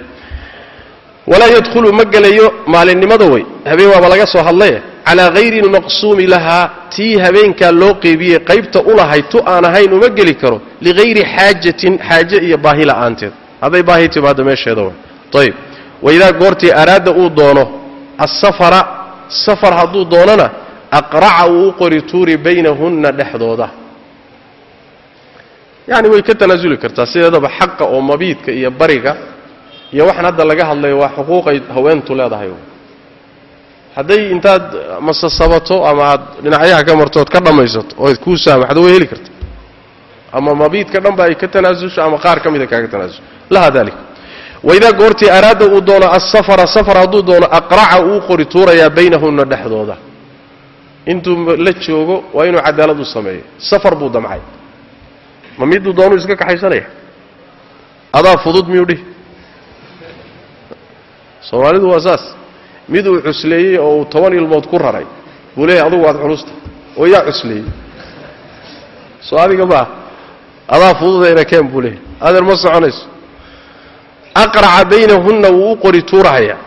walaa yadkhulu ma gelayo maalinimada wey habeen waaba laga soo hadlaye calaa hayri almaqsuumi lahaa tii habeenkaa loo qeybiyey qaybta u lahayd tu aan ahayn uma geli karo ligayri xaajatin xaaje iyo baahi la'aanteed. Hadday baahi timaado meesheeda way. Ayib waidaa goortii araada uu doono asafara safar hadduu doonona aqraca uu u qori tuuri baynahunna dhexdooda. Yacni way ka tanaasuli kartaa sideedaba xaqa oo mabiidka iyo bariga iyo waxaan hadda laga hadlayo waa xuquuqay haweentu leedahay. Hadday intaad masasabato ama aad dhinacyaha ka marto ood ka dhammaysato ood kuu saamaxdo way heli karta. Ama mabiidka dhanba ay ka tanaasusho ama qaar ka mida kaaga tanaasusho. Laha dalik. Waidaa goortii araada uu doono asafara safar hadduu doono aqraca uu qori tuurayaa baynahunna dhexdooda intuu la joogo waa inuu cadaalad u sameeyo. Safar buu damcay. Ma miduu doonuu iska kaxaysanaya? Adaa fudud miyuu dhihi? Soomaalidu waa saas. Mid uu cusleeyey oo uu toban ilmood ku raray buu leeyahay adugu waad culusta oo yaa cusleeyey soo adiga maa adaa fududayna keen buu leeyahay. Adeer ma soconayso. Aqraca baynahunna wuu u qori tuurahayaa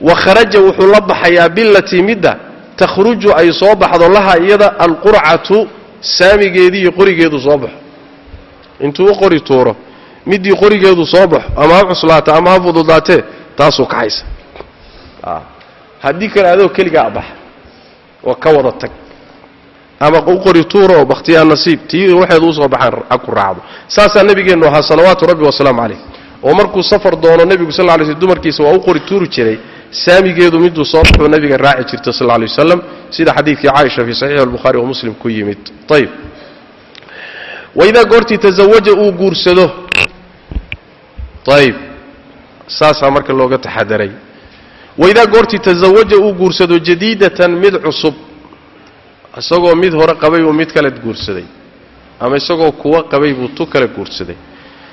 wa kharaja wuxuu la baxayaa bilatii midda takhruju ay soo baxdo laha iyada alqurcatu saamigeedii qorigeedu soo baxo. Intuu u qori tuuro middii qorigeedu soo baxo ama ha cuslaata ama ha fududaatee taasuu kaxaysa. Haddii kale adoo keligaa abaxa oo ka wada tag. Ama u qori tuura oo bakhtiyaa nasiib tii waxeedu u soo baxaan ha ku raacdo. Saasaa nebigeennu ahaa salawaatu rabbi wasalaamu calayh. Oo markuu safar doono nebigu sal lay sl dumarkiisa waa u qori tuuri jiray saamigeedu miduu soo baxuu nabiga raaci jirta sal lay wasalam sida xadiidkii caaisha fii saxiixi albukhaari wa muslim ku yimid. Ayb waidaa goortii tazawaja uu guursado. Ayb saasaa marka looga taxadaray waidaa goortii tazawaja uu guursado jadiidatan mid cusub. Isagoo mid hore qabay buu mid kale guursaday. Ama isagoo kuwa qabay buu tu kale guursaday.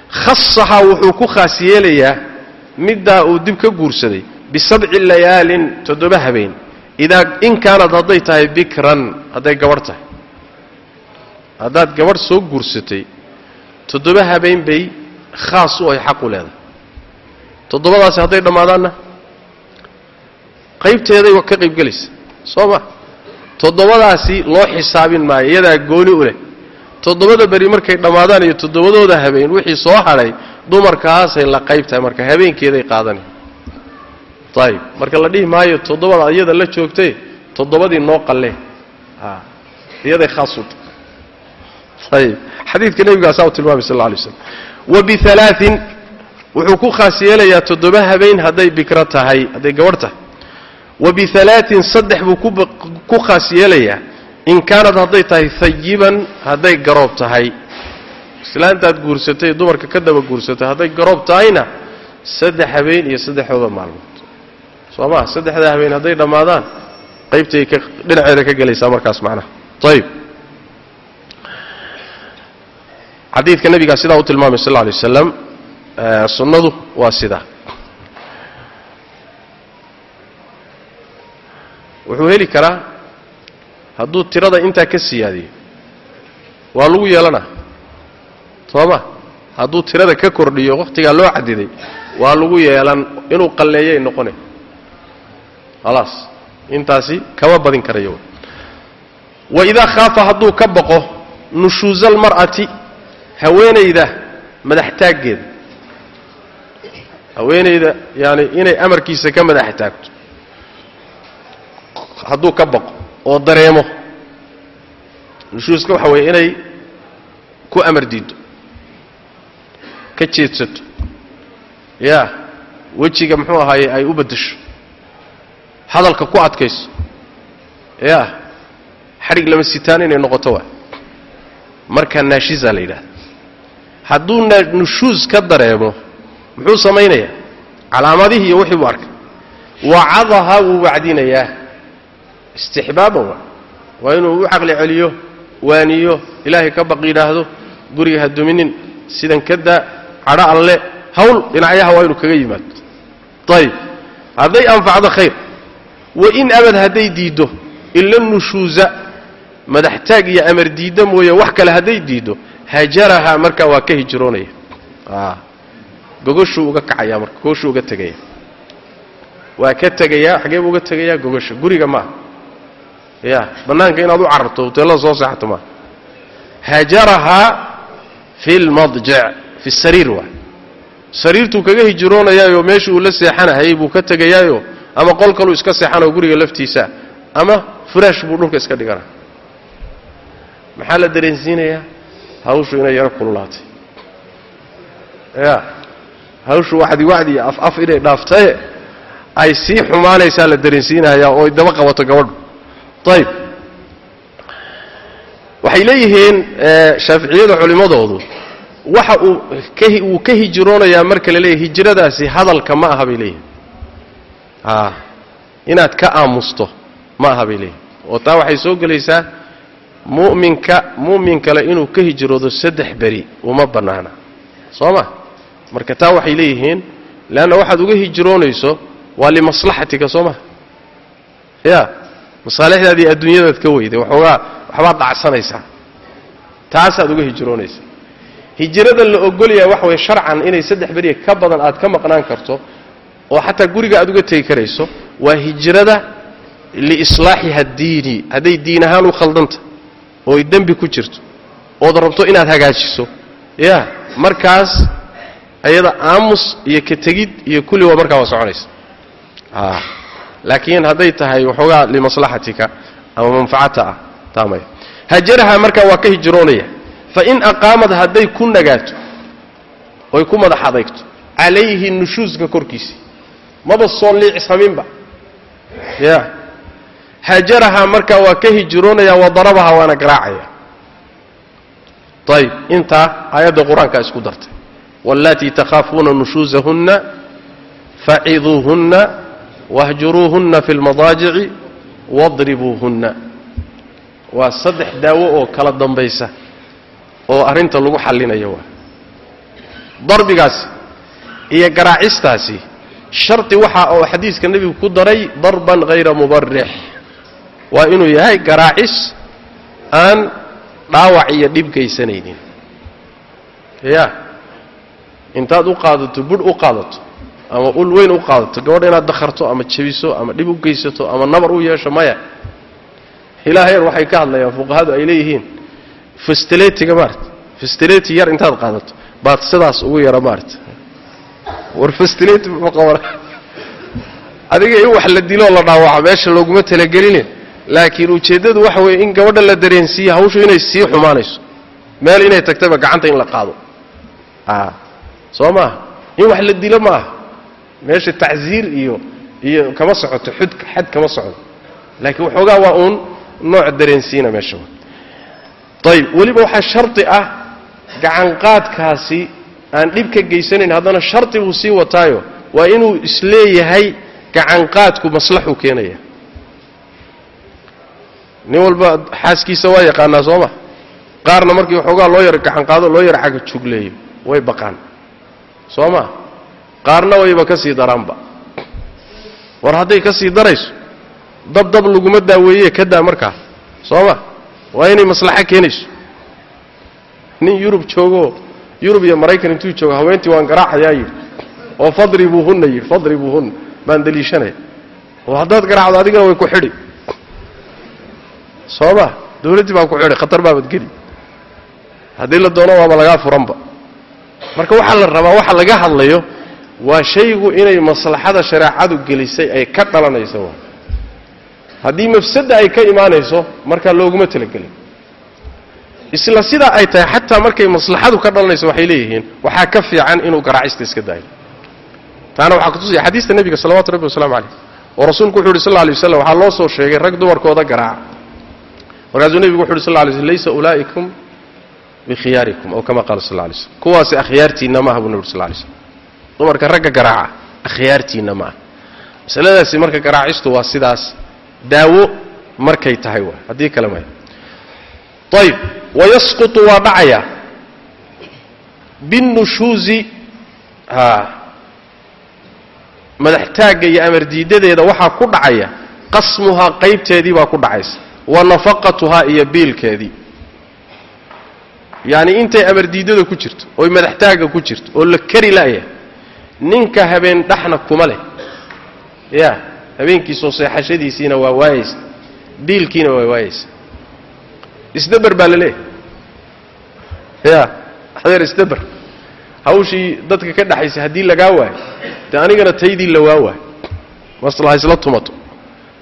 Khasaha wuxuu ku khaas yeelayaa middaa uu dib ka guursaday bisabci layaalin toddoba habeen idaa in kaanad hadday tahay bikran hadday gabadh tahay haddaad gabadh soo guursatay toddoba habeen bay khaas u ay xaq u leedahay toddobadaasi hadday dhammaadaanna qaybteeday ka qaybgelaysa soo ma toddobadaasi loo xisaabin maayo iyadaa gooni u leh toddobada beri markay dhammaadaan iyo toddobadooda habeen wixii soo hadhay dumarkaasay la qayb tahay marka habeenkeeday qaadanay ayib marka la dhihi maayo toddobada iyada la joogtay toddobadii noo qalle iyaday khaas u tahay ayib xadiidka nebigaasaa u tilmaamay sal alay slam wa bialaain wuxuu ku khaas yeelayaa toddoba habeen hadday bikro tahay hadday gabadh tahay. Wa bialaain saddex buu ku khaas yeelayaa. In kaanad hadday tahay hayiban hadday garoob tahay. Islaantaad guursatay dumarka ka daba guursatay hadday garoob tahayna saddex habeen iyo saddexdooda maalmood soo maa saddexda habeen hadday dhammaadaan qaybtay dhinaceeda ka gelaysaa markaas macnaha. Ayib xadiidka nabigaa sidaa u tilmaamay sal lla alay waslam sunnadu waa sidaa. Wuxuu heli karaa hadduu tirada intaa ka siyaadiyo waa lagu yeelanaa soo ma hadduu tirada ka kordhiyo wakhtigaa loo cadiday waa lagu yeelan inuu qalleeyay noqone khalaas intaasi kama badin karayo wa idaa khaafa hadduu ka baqo nushuuza almar'ati haweenayda madaxtaaggeeda haweenayda yaani inay amarkiisa ka madax taagto hadduu ka baqo oo dareemo nushuuska waxa weeye inay ku amar diiddo ka jeedsato yaa wejiga muxuu ahaaye ay u beddesho hadalka ku adkayso. Yaa xadhig lama sitaan inay noqoto waa. Marka naashisaa la yidhahda hadduu nushuus ka dareemo muxuu samaynayaa? Calaamadihii iyo wixii buu arkay. Wacadaha wuu wacdinayaa. Istixbaaban waa. Waa inuu u caqli celiyo waaniyo ilaahay ka baq yidhaahdo guriga ha duminin sidan ka daa cadho alle hawl dhinacyaha waa inuu kaga yimaado. Ayib hadday anfacdo khayr wa in abad hadday diiddo ila nushuusa madaxtaag iyo amar diidda mooye wax kale hadday diiddo hajarahaa markaa waa ka hijroonaya. Gogoshuu uga kacaya marka gogoshuu uga tegaya waa ka tegayaa xagee buu uga tegayaa gogosha guriga maaha ya bannaanka inaad u cararto hoteellada soo seexato maaha hajarahaa fi lmadjic fi sariir waay sariirtuu kaga hijroonayaayoo meeshii uu la seexanahayay buu ka tegayaayo ama qol kaluu iska seexanao guriga laftiisa ama furaash buu dhulka iska dhigana. Maxaa la dareensiinayaa hawshu inay yaro kululaatay. Ya hawshu wacdi wacdi iyo af af inay dhaaftaye ay sii xumaanaysaa la dareensiinayaa oo ay daba qabato gabadhu. Ayib waxay leeyihiin shaaficiyada culimmadoodu waxa uu wuu ka hijroonayaa marka la leeyahy hijradaasi hadalka ma aha bay leeyihiin inaad ka aamusto ma aha bay leeyihiin oo taa waxay soo gelaysaa mu'minka mu'min kale inuu ka hijroodo saddex beri uma bannaana. Soo ma marka taa waxay leeyihiin leanna waxaad uga hijroonayso waa limaslaxatika soo maha ya masaalixdaadii adduunyadaad ka weyday waxoogaa waxbaad dhacsanaysaa. Taasaad uga hijroonaysaa hijrada la ogolyaha waxa weye sharcan inay saddex beriya ka badan aad ka maqnaan karto oo xataa guriga aad uga tegi karayso waa hijrada liislaaxiha diini hadday diin ahaan u khaldanta oo ay dembi ku jirto ood rabto inaad hagaajiso. Ya markaas ayada aamus iyo ka tegid iyo kulli waa markaa waa soconaysa. Laakiin hadday tahay waxoogaa limaslaxatika ama manfacata ah taamaya hajaraha markaa waa ka hijroonaya. Fain aqaamad hadday ku nagaato oy ku madax adeygto calayhi nushuuska korkiisa maba soo liicsaminba ya. Hajaraha markaa waa ka hijroonaya wa darabaha waana garaacaya. Ayb intaa aayadda qur'aankaa isku dartay. Wاllatii takhaafuuna nushuusahunna faciduuhunna wahjuruuhunna fi اlmadaajici wadribuuhunna. Waa saddex daawo oo kala dambaysa oo arrinta lagu xallinayo waa. Darbigaasi iyo garaacistaasi shardi waxa oo xadiiska nebigu ku daray darban hayra mubarix waa inuu yahay garaacis aan dhaawac iyo dhib geysanaynin ya intaad u qaadato budh u qaadato ama ul weyn u qaadato gabadha inaad dakharto ama jebiso ama dhib u geysato ama nabar u yeesho maya. Ilaa heer waxay ka hadlayaan fuqahadu ay leeyihiin fastiletiga maarata fastileti yar intaad qaadato baad sidaas ugu yara maarata war fastileti muxuu qabana adiga in wax la diloo la dhaawaco meesha looguma talagelinin. Laakiin ujeeddadu waxa weeye in gabadha la dareensiiye hawshu inay sii xumaanayso. Meel inay tagtaba gacanta in la qaado. A soo maaha in wax la dilo ma aha? Meesha tacsiir iyo iyo kama socoto xud xad kama socdo laakiin waxoogaa waa uun nooc dareensiina meesha ayib weliba waxaa shardi ah gacanqaadkaasi aan dhib ka geysanayn haddana shardi buu sii wataayo waa inuu is leeyahay gacanqaadku maslaxuu keenaya. Nin walba xaaskiisa waa yaqaanaa soo ma? Qaarna markii waxoogaa loo yar gacanqaado loo yar caga jugleeyo way baqaan. Soo ma? Qaarna wayba ka sii daraanba. War hadday ka sii darayso dabdab laguma daaweeye ka daa markaa soo ma? Waa inay maslaxo keenayso. Nin yurub joogoo yurub iyo maraykan intuu joogo haweentii waan garaacayaa yidhi oo fadribuuhunna yidhi fadribuuhunna baan daliishanaya oo haddaad garaacdo adigana way ku xidhi. Soo ma dawladdii baa ku xidhi khatar baabad geli. Haddii la doono waaba lagaa furanba. Marka waxaa la rabaa waxa laga hadlayo waa shaygu inay maslaxada shareecadu gelisay ay ka dhalanayso. Haddii mafsadda ay ka imaanayso markaa looguma talagelin isla sidaa ay tahay xataa markay maslaxadu ka dhalanayso waxay leeyihiin waxaa ka fiican inuu garaacista iska daayo. Taana waxaa kutusaya xadiista nebiga salawatu rabbi waslamu calayh oo rasuulku wuxu uhi sal alay waslam waxaa loo soo sheegay rag dumarkooda garaaca markaasuu nebigu wuxu uhi sal lla alay slm laysa ulaa'ikum bikhiyaarikum oo kama qaala sal alay slm kuwaasi akhyaartiinna maaha buu nebi ur sal lay slm dumarka ragga garaaca akhyaartiinna maaha masaladaasi marka garaacistu waa sidaas daawo markay tahay waa haddii kale maya ayib wayasqutu waa dhacaya binnushuuzi a madaxtaagga iyo amardiidadeeda waxaa ku dhacaya qasmuhaa qaybteedii baa ku dhacaysa wa nafaqatuhaa iyo biilkeedii yacni intay amardiidada ku jirto oy madaxtaagga ku jirto oo la kari la'ya ninka habeen dhaxna kuma leh ya habeenkiisoo seexashadiisiina waa waayaysa biilkiina waa waayaysa isdaber baa la leeyahay. Ya adeer isdaber hawshii dadka ka dhaxaysa haddii lagaa waayo dee anigana taydii la waa waayo maslaha isla tumato.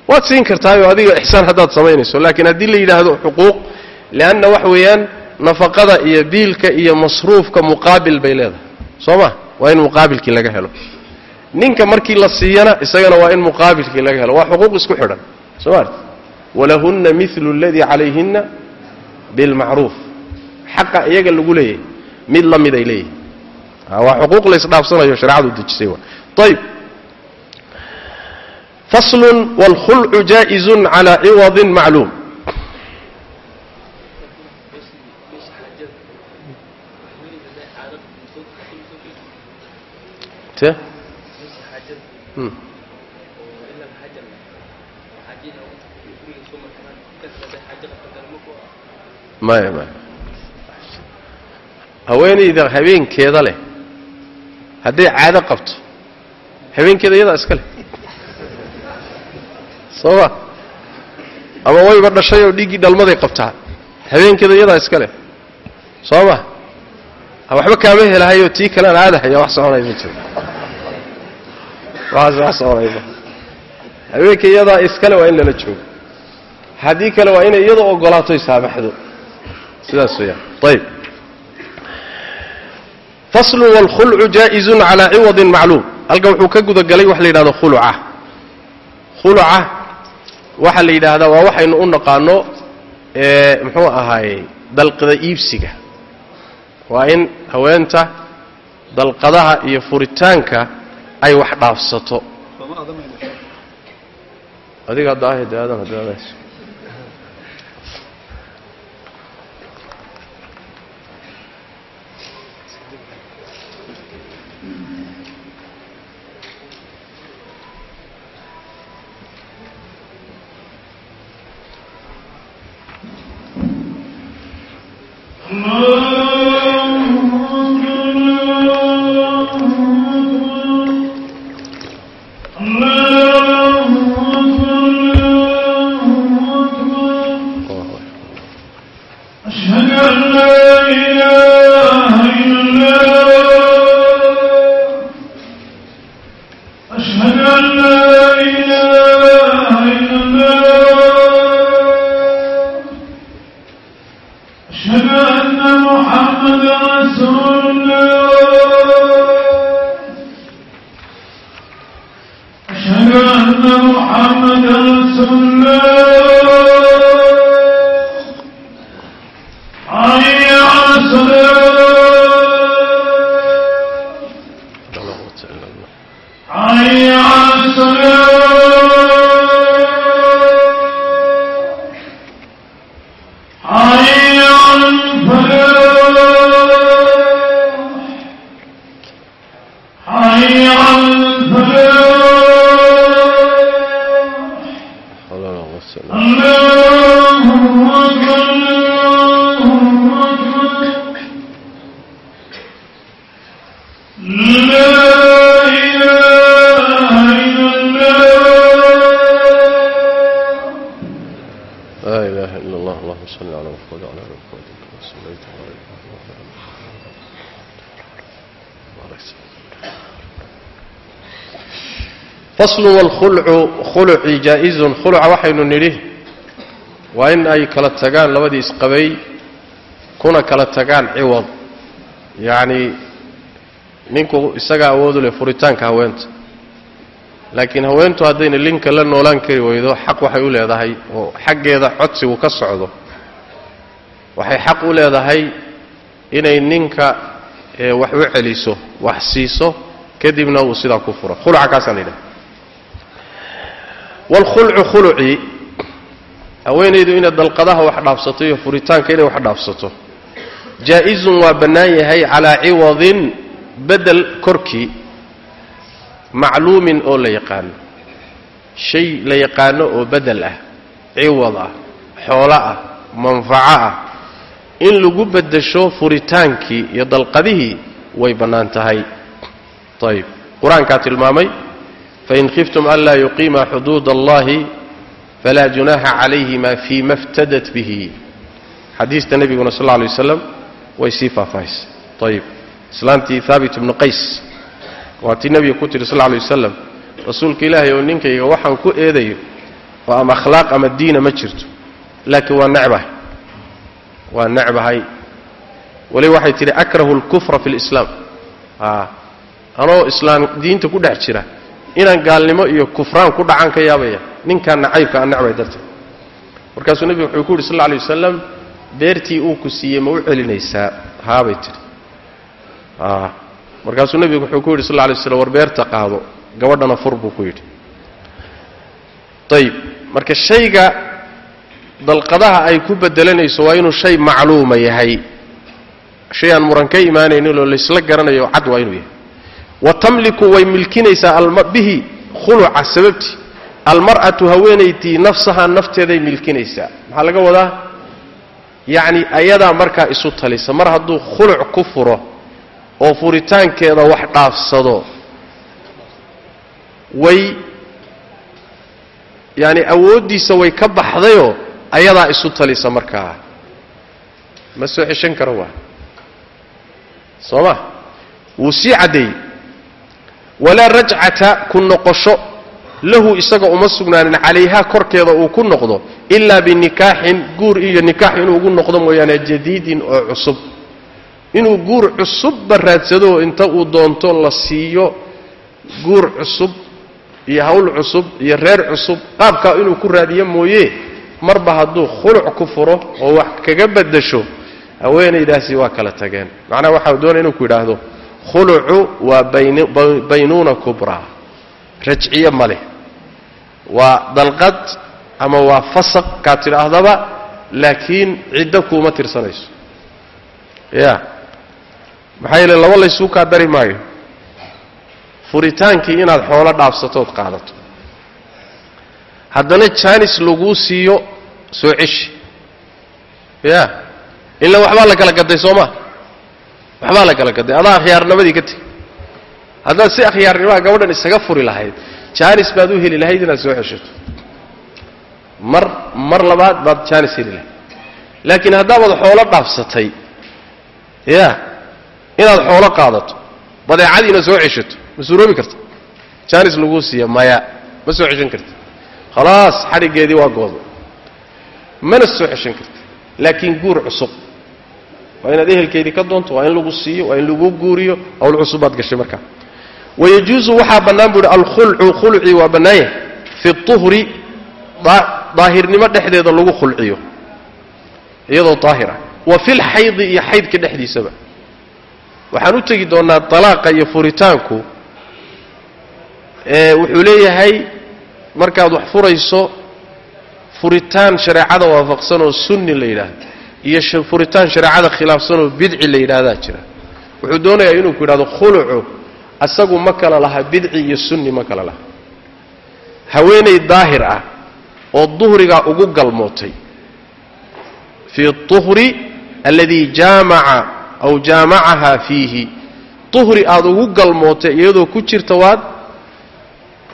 Waad siin kartaayoo adiga ixsaan haddaad samaynayso laakiin haddii la yidhaahdo xuquuq leanna wax weeyaan nafaqada iyo biilka iyo masruufka muqaabil bay leedahay. Soo ma? Waa in muqaabilkii laga helo. Ninka markii la siiyana isagana waa in muqaabilkii laga helo. Waa xuquuq isku xidhan. Soo maarti walahunna milu aladii calayhinna bilmacruuf. Xaqa iyaga lagu leeyahay mid la mid ay leeyihiin waa xuquuq laysdhaafsanayo shareecadu dejisay ayb faslun wاlkhulcu jaa'izun calى ciwadin macluum. Te maya maya haweenayda habeenkeeda leh hadday caado qabto habeenkeeda iyadaa iska leh. Soo ma? Ama wayba dhashay oo dhiiggii dhalmaday qabtaa habeenkeeda iyadaa iska leh. Soo ma? Waxba kaama helahayoo tii kalean aadahaya wax soconaya ma jiro. Waxaas wax soconayma haweenka iyadaa iskale waa in lala joogo. Haddii kale waa inay iyadoo ogolaatoy saamaxdo sidaas weyaan ayb faslu wاlkhulcu jaaئizun calaa ciwadin macluum. Halkan wuxuu ka gudagalay wax la yidhahdo khuluca khuluca waxaa la yidhaahdaa waa waxaynu u naqaano muxuu ahaayey dalqada iibsiga. Waa in haweenta dalqadaha iyo furitaanka ay wax dhaafsato adiga faslu wاlkhulcu khuluci jaa-izun khuluca waxaynu nidhi waa in ay kala tagaan labadii isqabay kuna kala tagaan ciwad. Yacni ninku isagaa awoodu leh furitaanka haweenta laakiin haweentu haddayna linka la noolaan kari weydo xaq waxay u leedahay oo xaggeeda codsigu ka socdo. Waxay xaq u leedahay inay ninka ee wax u celiso wax siiso kadibna uu sidaa ku furo. Khuluca kaasaa la waalkhulcu khulucii haweenaydu inay dalqadaha wax dhaafsato iyo furitaanka inay wax dhaafsato jaa-izun waa bannaan yahay calaa ciwadin bedel korkii macluumin oo la yaqaano shay la yaqaano oo bedel ah ciwad ah xoolo ah manfaco ah in lagu beddesho furitaankii iyo dalqadihii way bannaan tahay ayib qur'aankaa tilmaamay fain khiftum anlaa yuqiima xuduud allahi falaa junaaxa calayhima fii ma iftadat bihi xadiista nebiguna sal lla lay waslam way sii faahfaahisay ayib islaantii haabit ibnu qays waa tii nebiga ku tidhi sal lay wasalam rasuulka ilaahay oo ninkayga waxaan ku eedayo oo ama akhlaaq ama diina ma jirto laakiin waa necbahay waa necbahay wali waxay tidhi akrahu alkufra fi lislaam anoo islaam diinta ku dhex jira inaan gaalnimo iyo kufraan ku dhacaan ka yaabaya ninkaan nacaybka aan necbay darteed. Markaasuu nebigu wuxuu ku yidhi sal lla lay wasalam beertii uu ku siiyey ma u celinaysaa? Haabay tidhi. Markaasuu nebigu wuxuu ku yidhi sal lla lay war beerta qaado. Gabadhana fur buu ku yidhi. Ayib marka shayga dalqadaha ay ku bedelanayso waa inuu shay macluuma yahay. Shay aan muran ka imaanaynin oo laysla garanayo cad waa inuu yahay wa tamliku way milkinaysaa bihi khuluca sababtii. Almar'atu haweenaydii nafsahaa nafteeday milkinaysaa. Maxaa laga wadaa? Yacni ayadaa markaa isu talisa. Mar hadduu khuluc ku furo oo furitaankeeda wax dhaafsado way yacni awooddiisa way ka baxdayoo ayadaa isu talisa markaa. Ma soo ceshan karo waa? Soo ma? Wuu sii caddeeyey walaa rajcata ku noqosho lahu isaga uma sugnaanin calayhaa korkeeda uu ku noqdo ilaa binikaaxin guur iyo nikaax inuu ugu noqdo mooyaane jadiidin oo cusub. Inuu guur cusubba raadsado inta uu doonto la siiyo guur cusub iyo hawl cusub iyo reer cusub qaabkaa inuu ku raadiyo mooye marba hadduu khuluc ku furo oo wax kaga beddasho haweenaydaasi waa kala tageen. Macnaha waxaa doonaya inuu ku yidhaahdo khulucu waa baynuuna kubraa rajciye ma leh. Waa dalqad ama waa fasaq kaad tidhaahdaba laakiin ciddo kuuma tirsanayso. Ya maxaa yeele laba laysuu kaa dari maayo. Furitaankii inaad xoolo dhaafsatood qaadato. Haddana jaanis laguu siiyo soo ceshi. Ya ila waxbaa la kala gaday soo maa waxbaa la kala gaday. Adaa akhyaarnimadii ka tegi haddaad si akhyaarnimaha gabadhan isaga furi lahayd jaanis baad u heli lahayd inaad soo ceshato mar mar labaad baad jaanis heli lahayd. Laakiin haddaabaad xoolo dhaafsatay ya inaad xoolo qaadato badeecadiina soo ceshato ma suuroobi karta. Jaanis laguu siiya maya ma soo ceshan karti khalaas xadhiggeedii waa goodo mana soo ceshan karti laakiin guur cusub waa inaad ehelkeedii ka doonto waa in lagu siiyo waa in lagu guuriyo hawl cusub baad gashay markaa wayajuusu waxaa bannaan bu uhi alkhulcu khulcii waa bannaan yahay. Fi tuhri daahirnimo dhexdeeda lagu khulciyo. Iyadoo daahir ah wa fi lxaydi iyo xaydka dhexdiisaba. Waxaan u tegi doonnaa dalaaqa iyo furitaanku wuxuu leeyahay markaad wax furayso furitaan shareecada waafaqsan oo sunni la yidhaahdo iyo furitaan shareecada khilaafsan oo bidci la yidhaahdaa jira. Wuxuu doonayaa inuu ku yidhahdo khulucu asagu ma kala laha bidci iyo sunni ma kala laha. Haweenay daahir ah oo duhrigaa ugu galmootay. Fii tuhri alladii jaamaca aw jaamacaha fiihi. Duhri aad ugu galmootay iyadoo ku jirta waad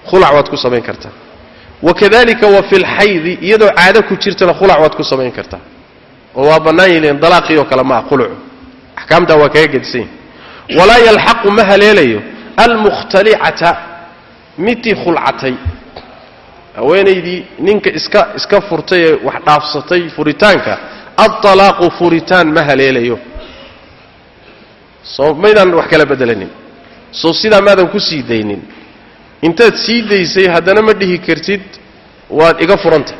khulac waad ku samayn kartaa. Wakadalika wa fi lxaydi iyadoo caado ku jirtana khulac waad ku samayn kartaa oo waa bannaan yihiin dalaaqii oo kale ma ah khulucu. Axkaamtaa waa kaga gedisan yahi walaa yalxaqu ma haleelayo almukhtalicata midii khulcatay. Haweenaydii ninka iska iska furtay ee wax dhaafsatay furitaanka aalaaqu furitaan ma haleelayo. Soo maydaan wax kala bedelanin soo sidaa maadan ku sii daynin. Intaad sii daysay haddana ma dhihi kartid waad iga furantay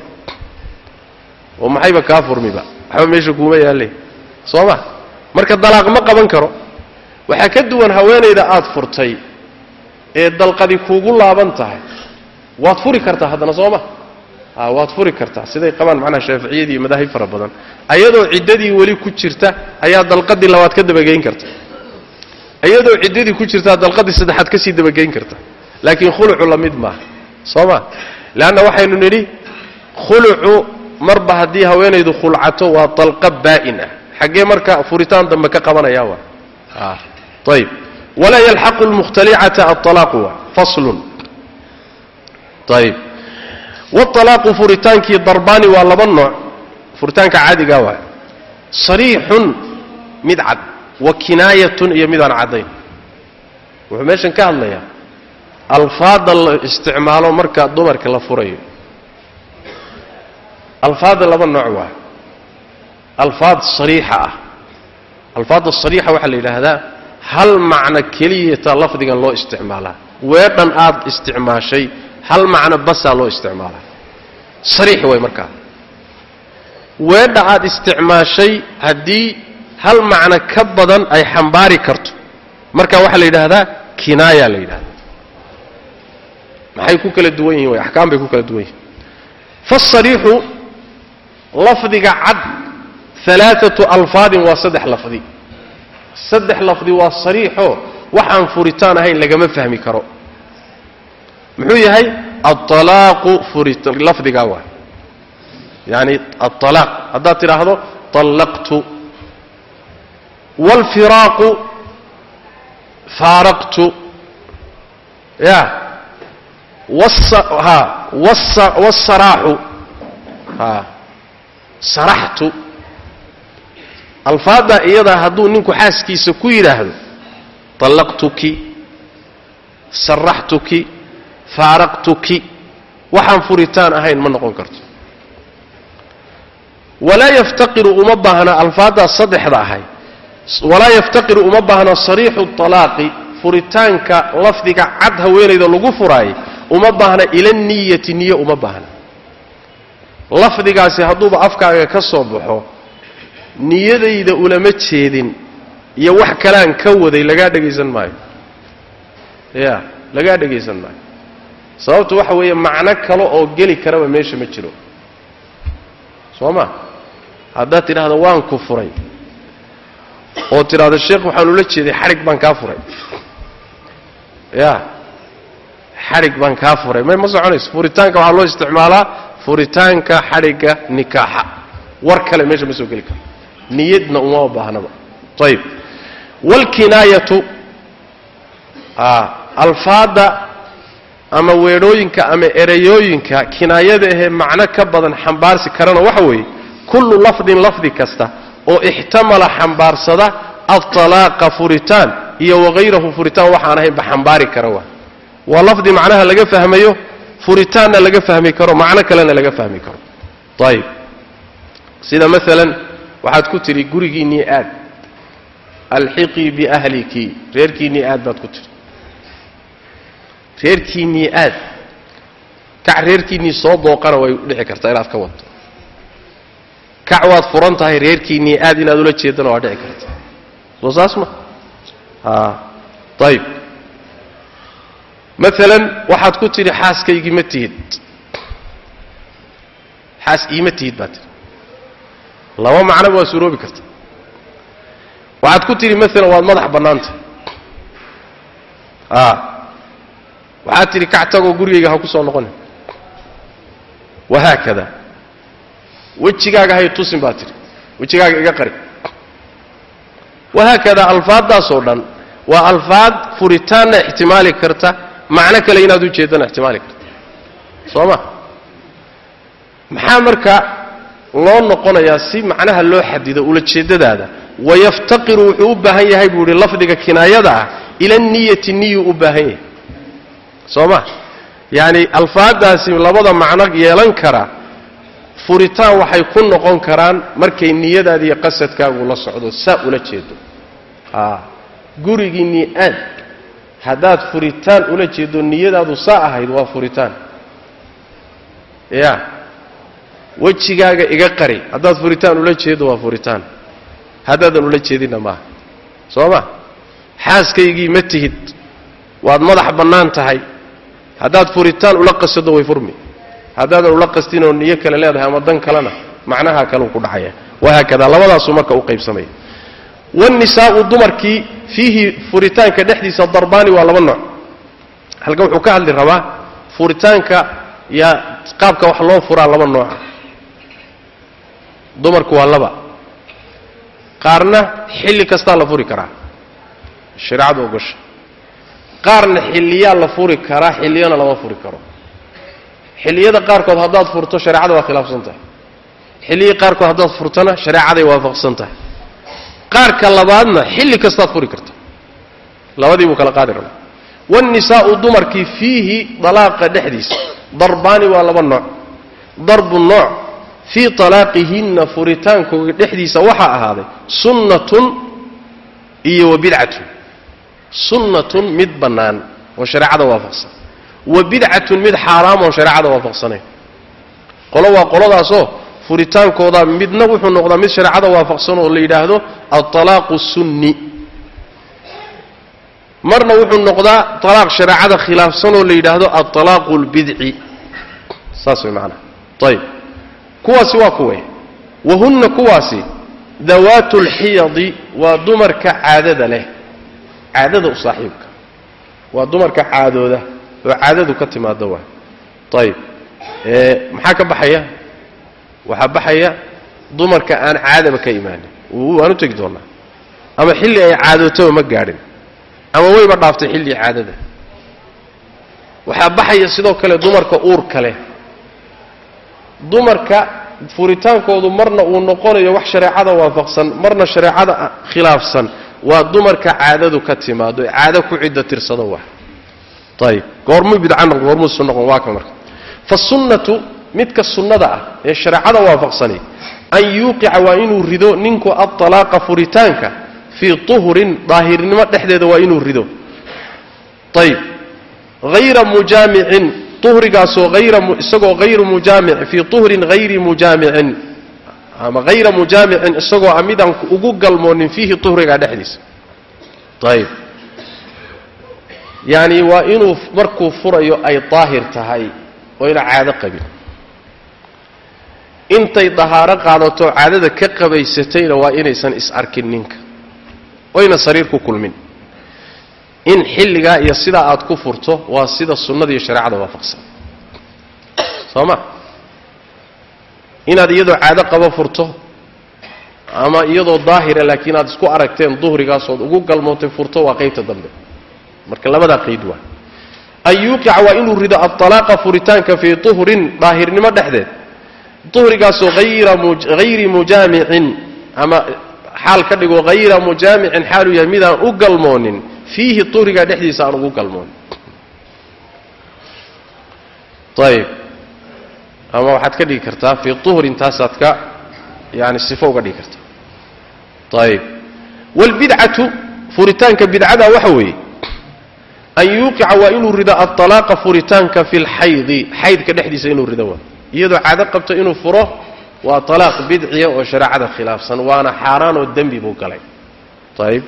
oo maxayba kaa furmiba waxba meesha kuuma yaalle soo ma marka dalaaq ma qaban karo. Waxaa ka duwan haweenayda aad furtay ee dalqadi kuugu laaban tahay. Waad furi kartaa haddana soo ma a waad furi kartaa. Siday qabaan macnaha shaaficiyadii iyo madaahib fara badan. Ayadoo ciddadii weli ku jirta ayaa dalqadii labaad ka dabageyn karta. Iyadoo ciddadii ku jirtaa dalqadii saddexaad ka sii dabageyn karta. Laakiin khulucu la mid maaha. Soo ma leanna waxaynu nidhi khulucu marba haddii haweenaydu khulcato waa dalqa baa'in ah. Xaggee marka furitaan dambe ka qabanaya wa ayb walaa yalxaqu lmukhtalicata aalaaqu wa faslun. Ayb walaaqu furitaankii darbaani waa laba nooc. Furitaanka caadigaa waa. Sariixun mid cad. Wa kinaayatun iyo midaan caddayn. Wuxuu meeshan ka hadlayaa. Alfaada la isticmaalo marka dumarka la furayo alfaada laba nooc waa. Alfaad sariixa ah. Alfaadda sariixa waxaa la yidhaahdaa hal macno keliyataa lafdigan loo isticmaalaa. Weedhan aad isticmaashay hal macno basaa loo isticmaalaa. Sariix way markaa. Weedha aad isticmaashay haddii hal macno ka badan ay xambaari karto. Marka waxaa la yidhaahdaa kinaaya la yidhahdaa maxay ku kala duwan yihiin way? Axkaam bay ku kala duwan yihiin faasariixu lafdiga cad alaaatu alfaadin waa saddex lafdi. Saddex lafdi waa sariixo wax aan furitaan ahayn lagama fahmi karo. Muxuu yahay? Aalaaqu lafdigaa waay yani aalaaq haddaad tidhaahdo allaqtu wاlfiraaqu faaraqtu. Ya. Wاsaraaxu saraxtu. Alfaaddaa iyadaa hadduu ninku xaaskiisa ku yidhaahdo طallaqtuki saraxtuki faaraqtuki waxaan furitaan ahayn ma noqon karto. Walaa yaftaqiru uma baahna alfaaddaas saddexda ahay. Walaa yaftaqiru uma baahna sariixu talaaqi furitaanka lafdiga cad haweenayda lagu furaayay uma baahna ila niyati niye uma baahna lafdigaasi hadduuba afkaaga ka soo baxo niyadayda ulama jeedin iyo wax kalean ka waday lagaa dhegaysan maayo. Ya lagaa dhegaysan maayo. Sababtu waxa weeye macno kale oo geli karaba meesha ma jiro. Soo ma? Haddaad tidhaahdo waan ku furay. Oo tidhaahdo sheekh waxaan ula jeeday xadhig baan kaa furay. Ya xadhig baan kaa furay. May ma soconayso? Furitaanka waxaa loo isticmaalaa furitaanka xadhigga nikaaxa. War kale meesha ma soo geli karo. Niyadna uma baahnaba ayib waalkinaayatu alfaadda ama weedhooyinka ama ereyooyinka kinaayada ahee macno ka badan xambaarsi karana waxa weeye kullu lafdin lafdi kasta oo ixtamala xambaarsada altalaaqa furitaan iyo wahayrahu furitaan waxaan ahaynba xambaari kara waa. Waa lafdi macnaha laga fahmayo furitaanna laga fahmi karo macno kalena laga fahmi karo. Ayib sida maalan waxaad ku tidhi gurigiinnii aad alxiqii biahliki reerkiinnii aad baad ku tidhi. Reerkiinnii aad. Kac reerkiinnii soo booqana way dhici kartaa inaad ka wadto kac waad furan tahay reerkiinnii aad inaad ula jeedana waa dhici karta soo saas ma? Ayib maalan waxaad ku tidhi xaaskaygii ma tihid. Xaas iima tihid baad tidhi. Laba macnoba waa suuroobi karta. Waxaad ku tidhi maalan waad madax bannaantah a waxaad tidhi kac tagoo gurigayga ha ku soo noqoni wahaakada. Wejigaaga hay tusin baad tidhi. Wejigaaga iga qari. Wahaakada alfaaddaasoo dhan waa alfaad furitaanna ixtimaali karta macno kale inaad ujeeddana ixtimaali karta. Soo ma? Maxaa marka loo noqonayaa si macnaha loo xadido ulajeeddadaada wayaftaqiru wuxuu u baahan yahay buu ihi lafdiga kinaayada ah ila niyati niyuu u baahan yahay. Soo ma? Yacani alfaaddaasi labada macno yeelan kara furitaan waxay ku noqon karaan markay niyadaada iyo qasadkaagu la socdo saa ula jeedo a gurigiinnii aad haddaad furitaan ula jeedo niyadaadu saa ahayd waa furitaan. Ya wejigaaga iga qari. Haddaad furitaan ula jeedo waa furitaan. Haddaadan ula jeedinna maaha soo ma? Xaaskaygii ma tihid. Waad madax bannaan tahay. Haddaad furitaan ula qasado way furmi. Haddaadan ula qastin oo niyo kale leedahay ama dan kalena macnaha kaleu ku dhacaya. Wahaakada labadaasuu marka u qaybsamaya. Wanisaau dumarkii fiihi furitaanka dhexdiisa darbaani waa laba nooc. Halkan wuxuu ka hadli rabaa furitaanka yaa qaabka wax loo furaa laba nooca dumarku waa laba. Qaarna xilli kastaa la furi karaa. Shareecadu ogosha qaarna xilliyaa la furi karaa xilliyana lama furi karo. Xilliyada qaarkood haddaad furto shareecada waa khilaafsan tahay. Xilliyii qaarkood haddaad furtona shareecaday waafaqsan tahay qaarka labaadna xilli kastaad furi karta labadii buu kala qaadi rabaa. Waannisaa'u dumarkii fiihi dalaaqa dhexdiisa. Darbaani waa laba nooc. Darbu nooc fii talaaqihinna furitaankooga dhexdiisa waxaa ahaaday sunnatun iyo wa bidcatun. Sunnatun mid bannaan oo shareecada waafaqsan. Wa bidcatun mid xaaraam oon shareecada waafaqsanayn qolo waa qoladaasoo furitaankooda midna wuxuu noqdaa mid shareecada waafaqsan oo la yidhaahdo altalaaqu sunni. Marna wuxuu noqdaa talaaq shareecada khilaafsan oo la yidhaahdo altalaaqu lbidci saas way macanaha ayib kuwaasi waa kuwe. Wahunna kuwaasi dawaatu lxiyadi waa dumarka caadada leh. Caadada u saaxiibka. Waa dumarka caadooda oo caadadu ka timaado waa. Ayib maxaa ka baxaya waxaa baxaya dumarka aan caadaba ka imaanin. Waan u tegi doonaa. Ama xilli ay caadootoba ma gaadhin. Ama wayba dhaaftay xilligii caadada. Waxaa baxaya sidoo kale dumarka uurka leh dumarka furitaankoodu marna uu noqonayo wax shareecada waafaqsan marna shareecada khilaafsan waa dumarka caadadu ka timaado caado ku cidda tirsado wa ayib goormuu bidca noqon goormuusu noqon waa ka marka. Fasunnatu midka sunnada ah ee shareecada waafaqsani an yuuqica waa inuu rido ninku aطalaaqa furitaanka fii tuhrin daahirnimo dhexdeeda waa inuu rido. Ayb hayra mujaamicin uhrigaasoo ayra isagoo hayru mujaamic fii tuhrin hayri mujaamicin. Ama hayra mujaamicin isagoo a midaan ugu galmoonin fiihi tuhrigaa dhexdiisa. Ayb yani waa inuu markuu furayo ay daahir tahay oyna caado qabin intay dahaaro qaadato caadada ka qabaysatayna waa inaysan is arkin ninka. Oyna sariir ku kulmin. In xilligaa iyo sidaa aad ku furto waa sida sunnada iyo shareecada waafaqsan. Soo ma inaad iyadoo caado qabo furto ama iyadoo daahira laakiin aad isku aragteen duhrigaasood ugu galmootay furto waa qaybta dambe. Marka labadaa qayd waa an yuuqica waa inuu rido aطalaaqa furitaanka fii tuhrin daahirnimo dhexdeed duhrigaasoo hayri mujaamicin ama xaal ka dhigo hayra mujaamicin xaaluu yahay midaan u galmoonin fiihi duhrigaa dhexdiisa aan ugu galmoonin. Ayb ama waxaad ka dhigi kartaa fii tuhrin taasaad ka yani sifo uga dhigi kartaa ayb wاlbidcatu furitaanka bidcada waxa weeye an yuuqica waa inuu rido aطalaaqa furitaanka fi lxaydi xaydka dhexdiisa inuu rido iyadoo caado qabto inuu furo waa talaaq bidciya oo shareecada khilaafsan waana xaaraan oo dembi buu galay. Ayb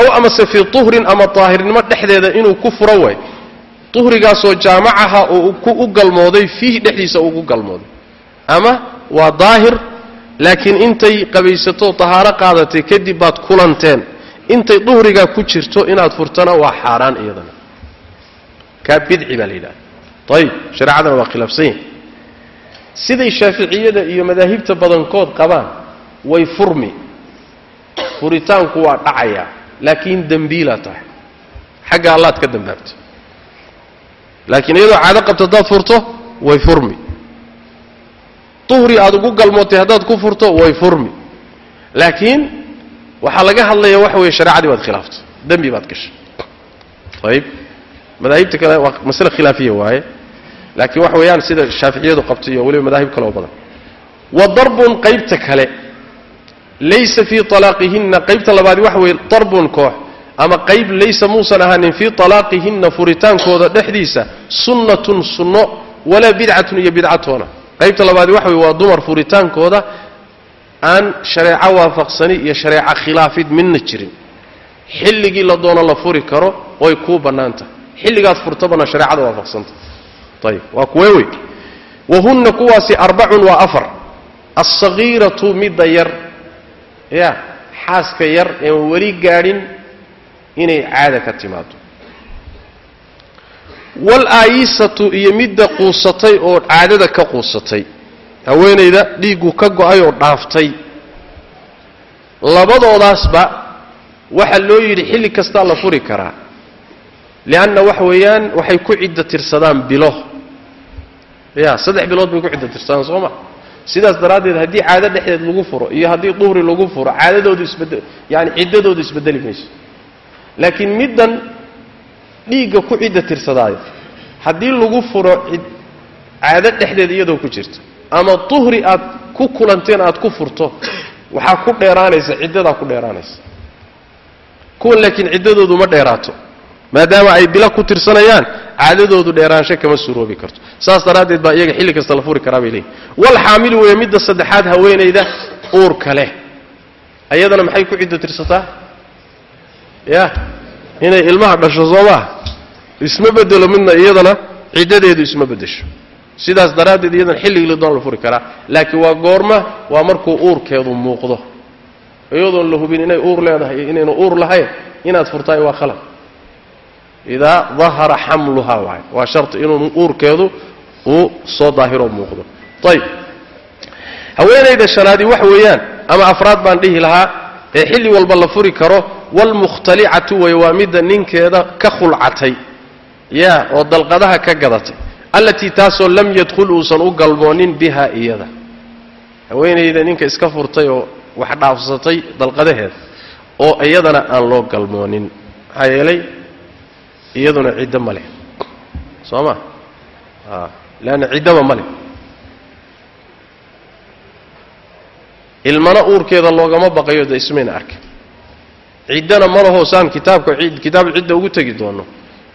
aw amase fii tuhrin ama daahirnimo dhexdeeda inuu ku furo way. Uhrigaasoo jaamacaha oo u galmooday fiih dhexdiisa ugu galmooday. Ama waa daahir laakiin intay qabaysato tahaaro qaadatay kadib baad kulanteen. Intay duhrigaa ku jirto inaad furtana waa xaaraan iyadana. Kaa bidci baa la yidhahda ayib shareecadana waa khilaafsan yahi siday shaaficiyada iyo madaahibta badankood qabaan way furmi. Furitaanku waa dhacayaa laakiin dembiilaa tahay. Xagga allaad ka dambaabta laakiin iyadoo caado qabto haddaad furto way furmi. Duhri aad ugu galmootay haddaad ku furto way furmi. Laakiin waxaa laga hadlaya waxa weeye shareecadii baad khilaaftay dembi baad gashay. Ayib madaahibta kale waa masale khilaafiya waaye laakiin waxa weeyaan sida shaaficiyadu qabtay iyo weliba madaahib kale oo badan. Wa darbun qaybta kale laysa fii talaaqihinna qaybta labaadi waxa weeye darbun koox ama qayb laysa muusan ahaanin fii talaaqihinna furitaankooda dhexdiisa sunnatun sunno walaa bidcatun iyo bidcatoona. Qaybta labaadi waxa weye waa dumar furitaankooda aan shareeco waafaqsani iyo shareeco khilaafid midna jirin. Xilligii la doono la furi karo oy kuu bannaan tahay xilligaad furtabana shareecada waafaqsanta ayib waa kuwee wey wahunna kuwaasi arbacun waa afar alsagiiratu midda yar ya xaaska yar een weli gaadhin inay caada ka timaado walaayisatu iyo midda quusatay oo caadada ka quusatay haweenayda dhiiggu ka go'ay oo dhaaftay labadoodaasba waxaa loo yidhi xilli kastaa la furi karaa lianna waxa weeyaan waxay ku ciddo tirsadaan bilo ya saddex bilood bay ku ciddo tirsadaan soo ma? Sidaas daraaddeed haddii caado dhexdeed lagu furo iyo haddii duhri lagu furo caadadoodu isbed yani ciddadoodu isbedeli mayso laakiin middan dhiigga ku cidda tirsadaayo haddii lagu furo caado dhexdeed iyadoo ku jirta ama duhri aad ku kulanteen aad ku furto waxaa ku dheeraanaysa ciddadaa ku dheeraanaysa. Kuwan laakiin ciddadoodu ma dheeraato maadaama ay bila ku tirsanayaan caadadoodu dheeraansho kama suroobi karto. Saas daraaddeed baa iyaga xilli kasta la furi karaa bay leeyihiin wal xaamilu weeye midda saddexaad haweenayda uurka leh ayadana maxay ku ciddo tirsataa? Ya inay ilmaha dhasho soo maaha isma bedelo midna iyadana ciddadeedu isma bedesho sidaas daraaddeed iyadana xilligii ladoon la furi karaa. Laakiin waa goorma waa markuu uurkeedu muuqdo. Iyadoon la hubin inay uur leedahay inaynu uur lahayn inaad furtaay waa khalad idaa dahara xamluhaa waay waa sharti inuu uurkeedu uu soo daahiroo muuqdo. ayib haweenayda shanaadi wax weeyaan ama afraad baan dhihi lahaa ee xilli walba la furi karo waalmukhtalicatu way waa midda ninkeeda ka khulcatay ya oo dalqadaha ka gadatay allatii taasoo lam yadkhul uusan u galmoonin biha iyada. Haweenayda ninka iska furtay oo wax dhaafsatay dalqadaheeda oo iyadana aan loo galmoonin maxaa yeelay iyaduna ciddo ma leh. Soo ma leanna ciddaba ma leh. Ilmana uurkeeda loogama baqayo de ismayna arkin ciddana ma lahoo saan kitaabka kitaab cidda ugu tegi doono.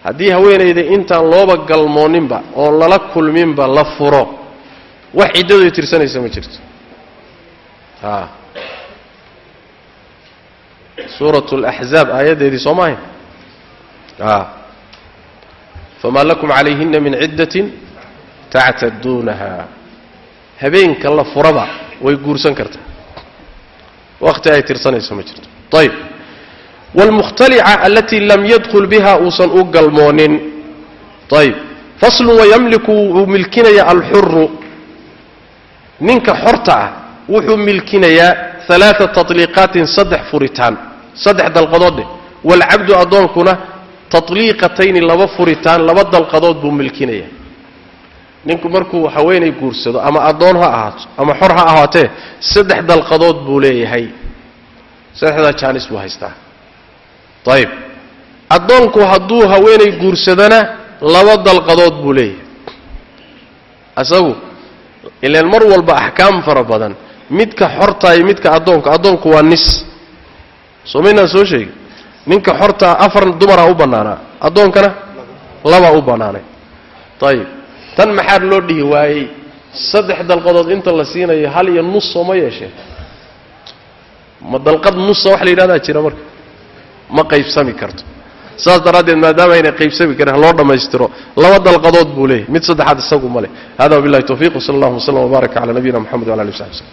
Haddii haweenayda intaan looba galmooninba oon lala kulminba la furo wax ciddadu tirsanaysa ma jirto. A suurat alaxzaab aayaddeedii soo maahayn a famaa lakum calayhina min ciddatin tactaduunaha. Habeenka la furaba way guursan kartaa. Wakhti ay tirsanayso ma jirto. Ayb wاlmukhtalica alatii lam yadkul biha uusan u galmoonin. Ayb faslu wayamliku wuu milkinaya alxuru ninka xorta ah wuxuu milkinayaa alaaa taطliiqaatin saddex furitaan saddex dalqadoodeh waalcabdu addoonkuna taطliiqatayni laba furitaan laba dalqadood buu milkinaya. Ninku markuu haweenay guursado ama addoon ha ahaato ama xor ha ahaatee saddex dalqadood buu leeyahay. Saddexdaa jaanis buu haystaa. Ayib addoonku hadduu haweenay guursadana laba dalqadood buu leeyahay. Asagu ilaan mar walba axkaam fara badan. Midka xortaa iyo midka addoonka addoonku waa nis. Soo maynaan soo sheegin ninka xortaa afar dumaraa u bannaanaa addoonkana labaa u bannaanay ayib tan maxaa loo dhihi waayey? Saddex dalqadood inta la siinayo hal iyo nus soo ma yeeshee? Ma dalqad nusa wax la yidhahdaa jira marka? Ma qaybsami karto. Saas daraaddeed maadaama aynay qaybsami karin loo dhammaystiro laba dalqadood buu leeyahy mid saddexaad isagu ma leh. Hada wabillahi tawfiq wsala allahu wasllam wbaaraka cala nabiyina moxamed wala ali w saxbi slm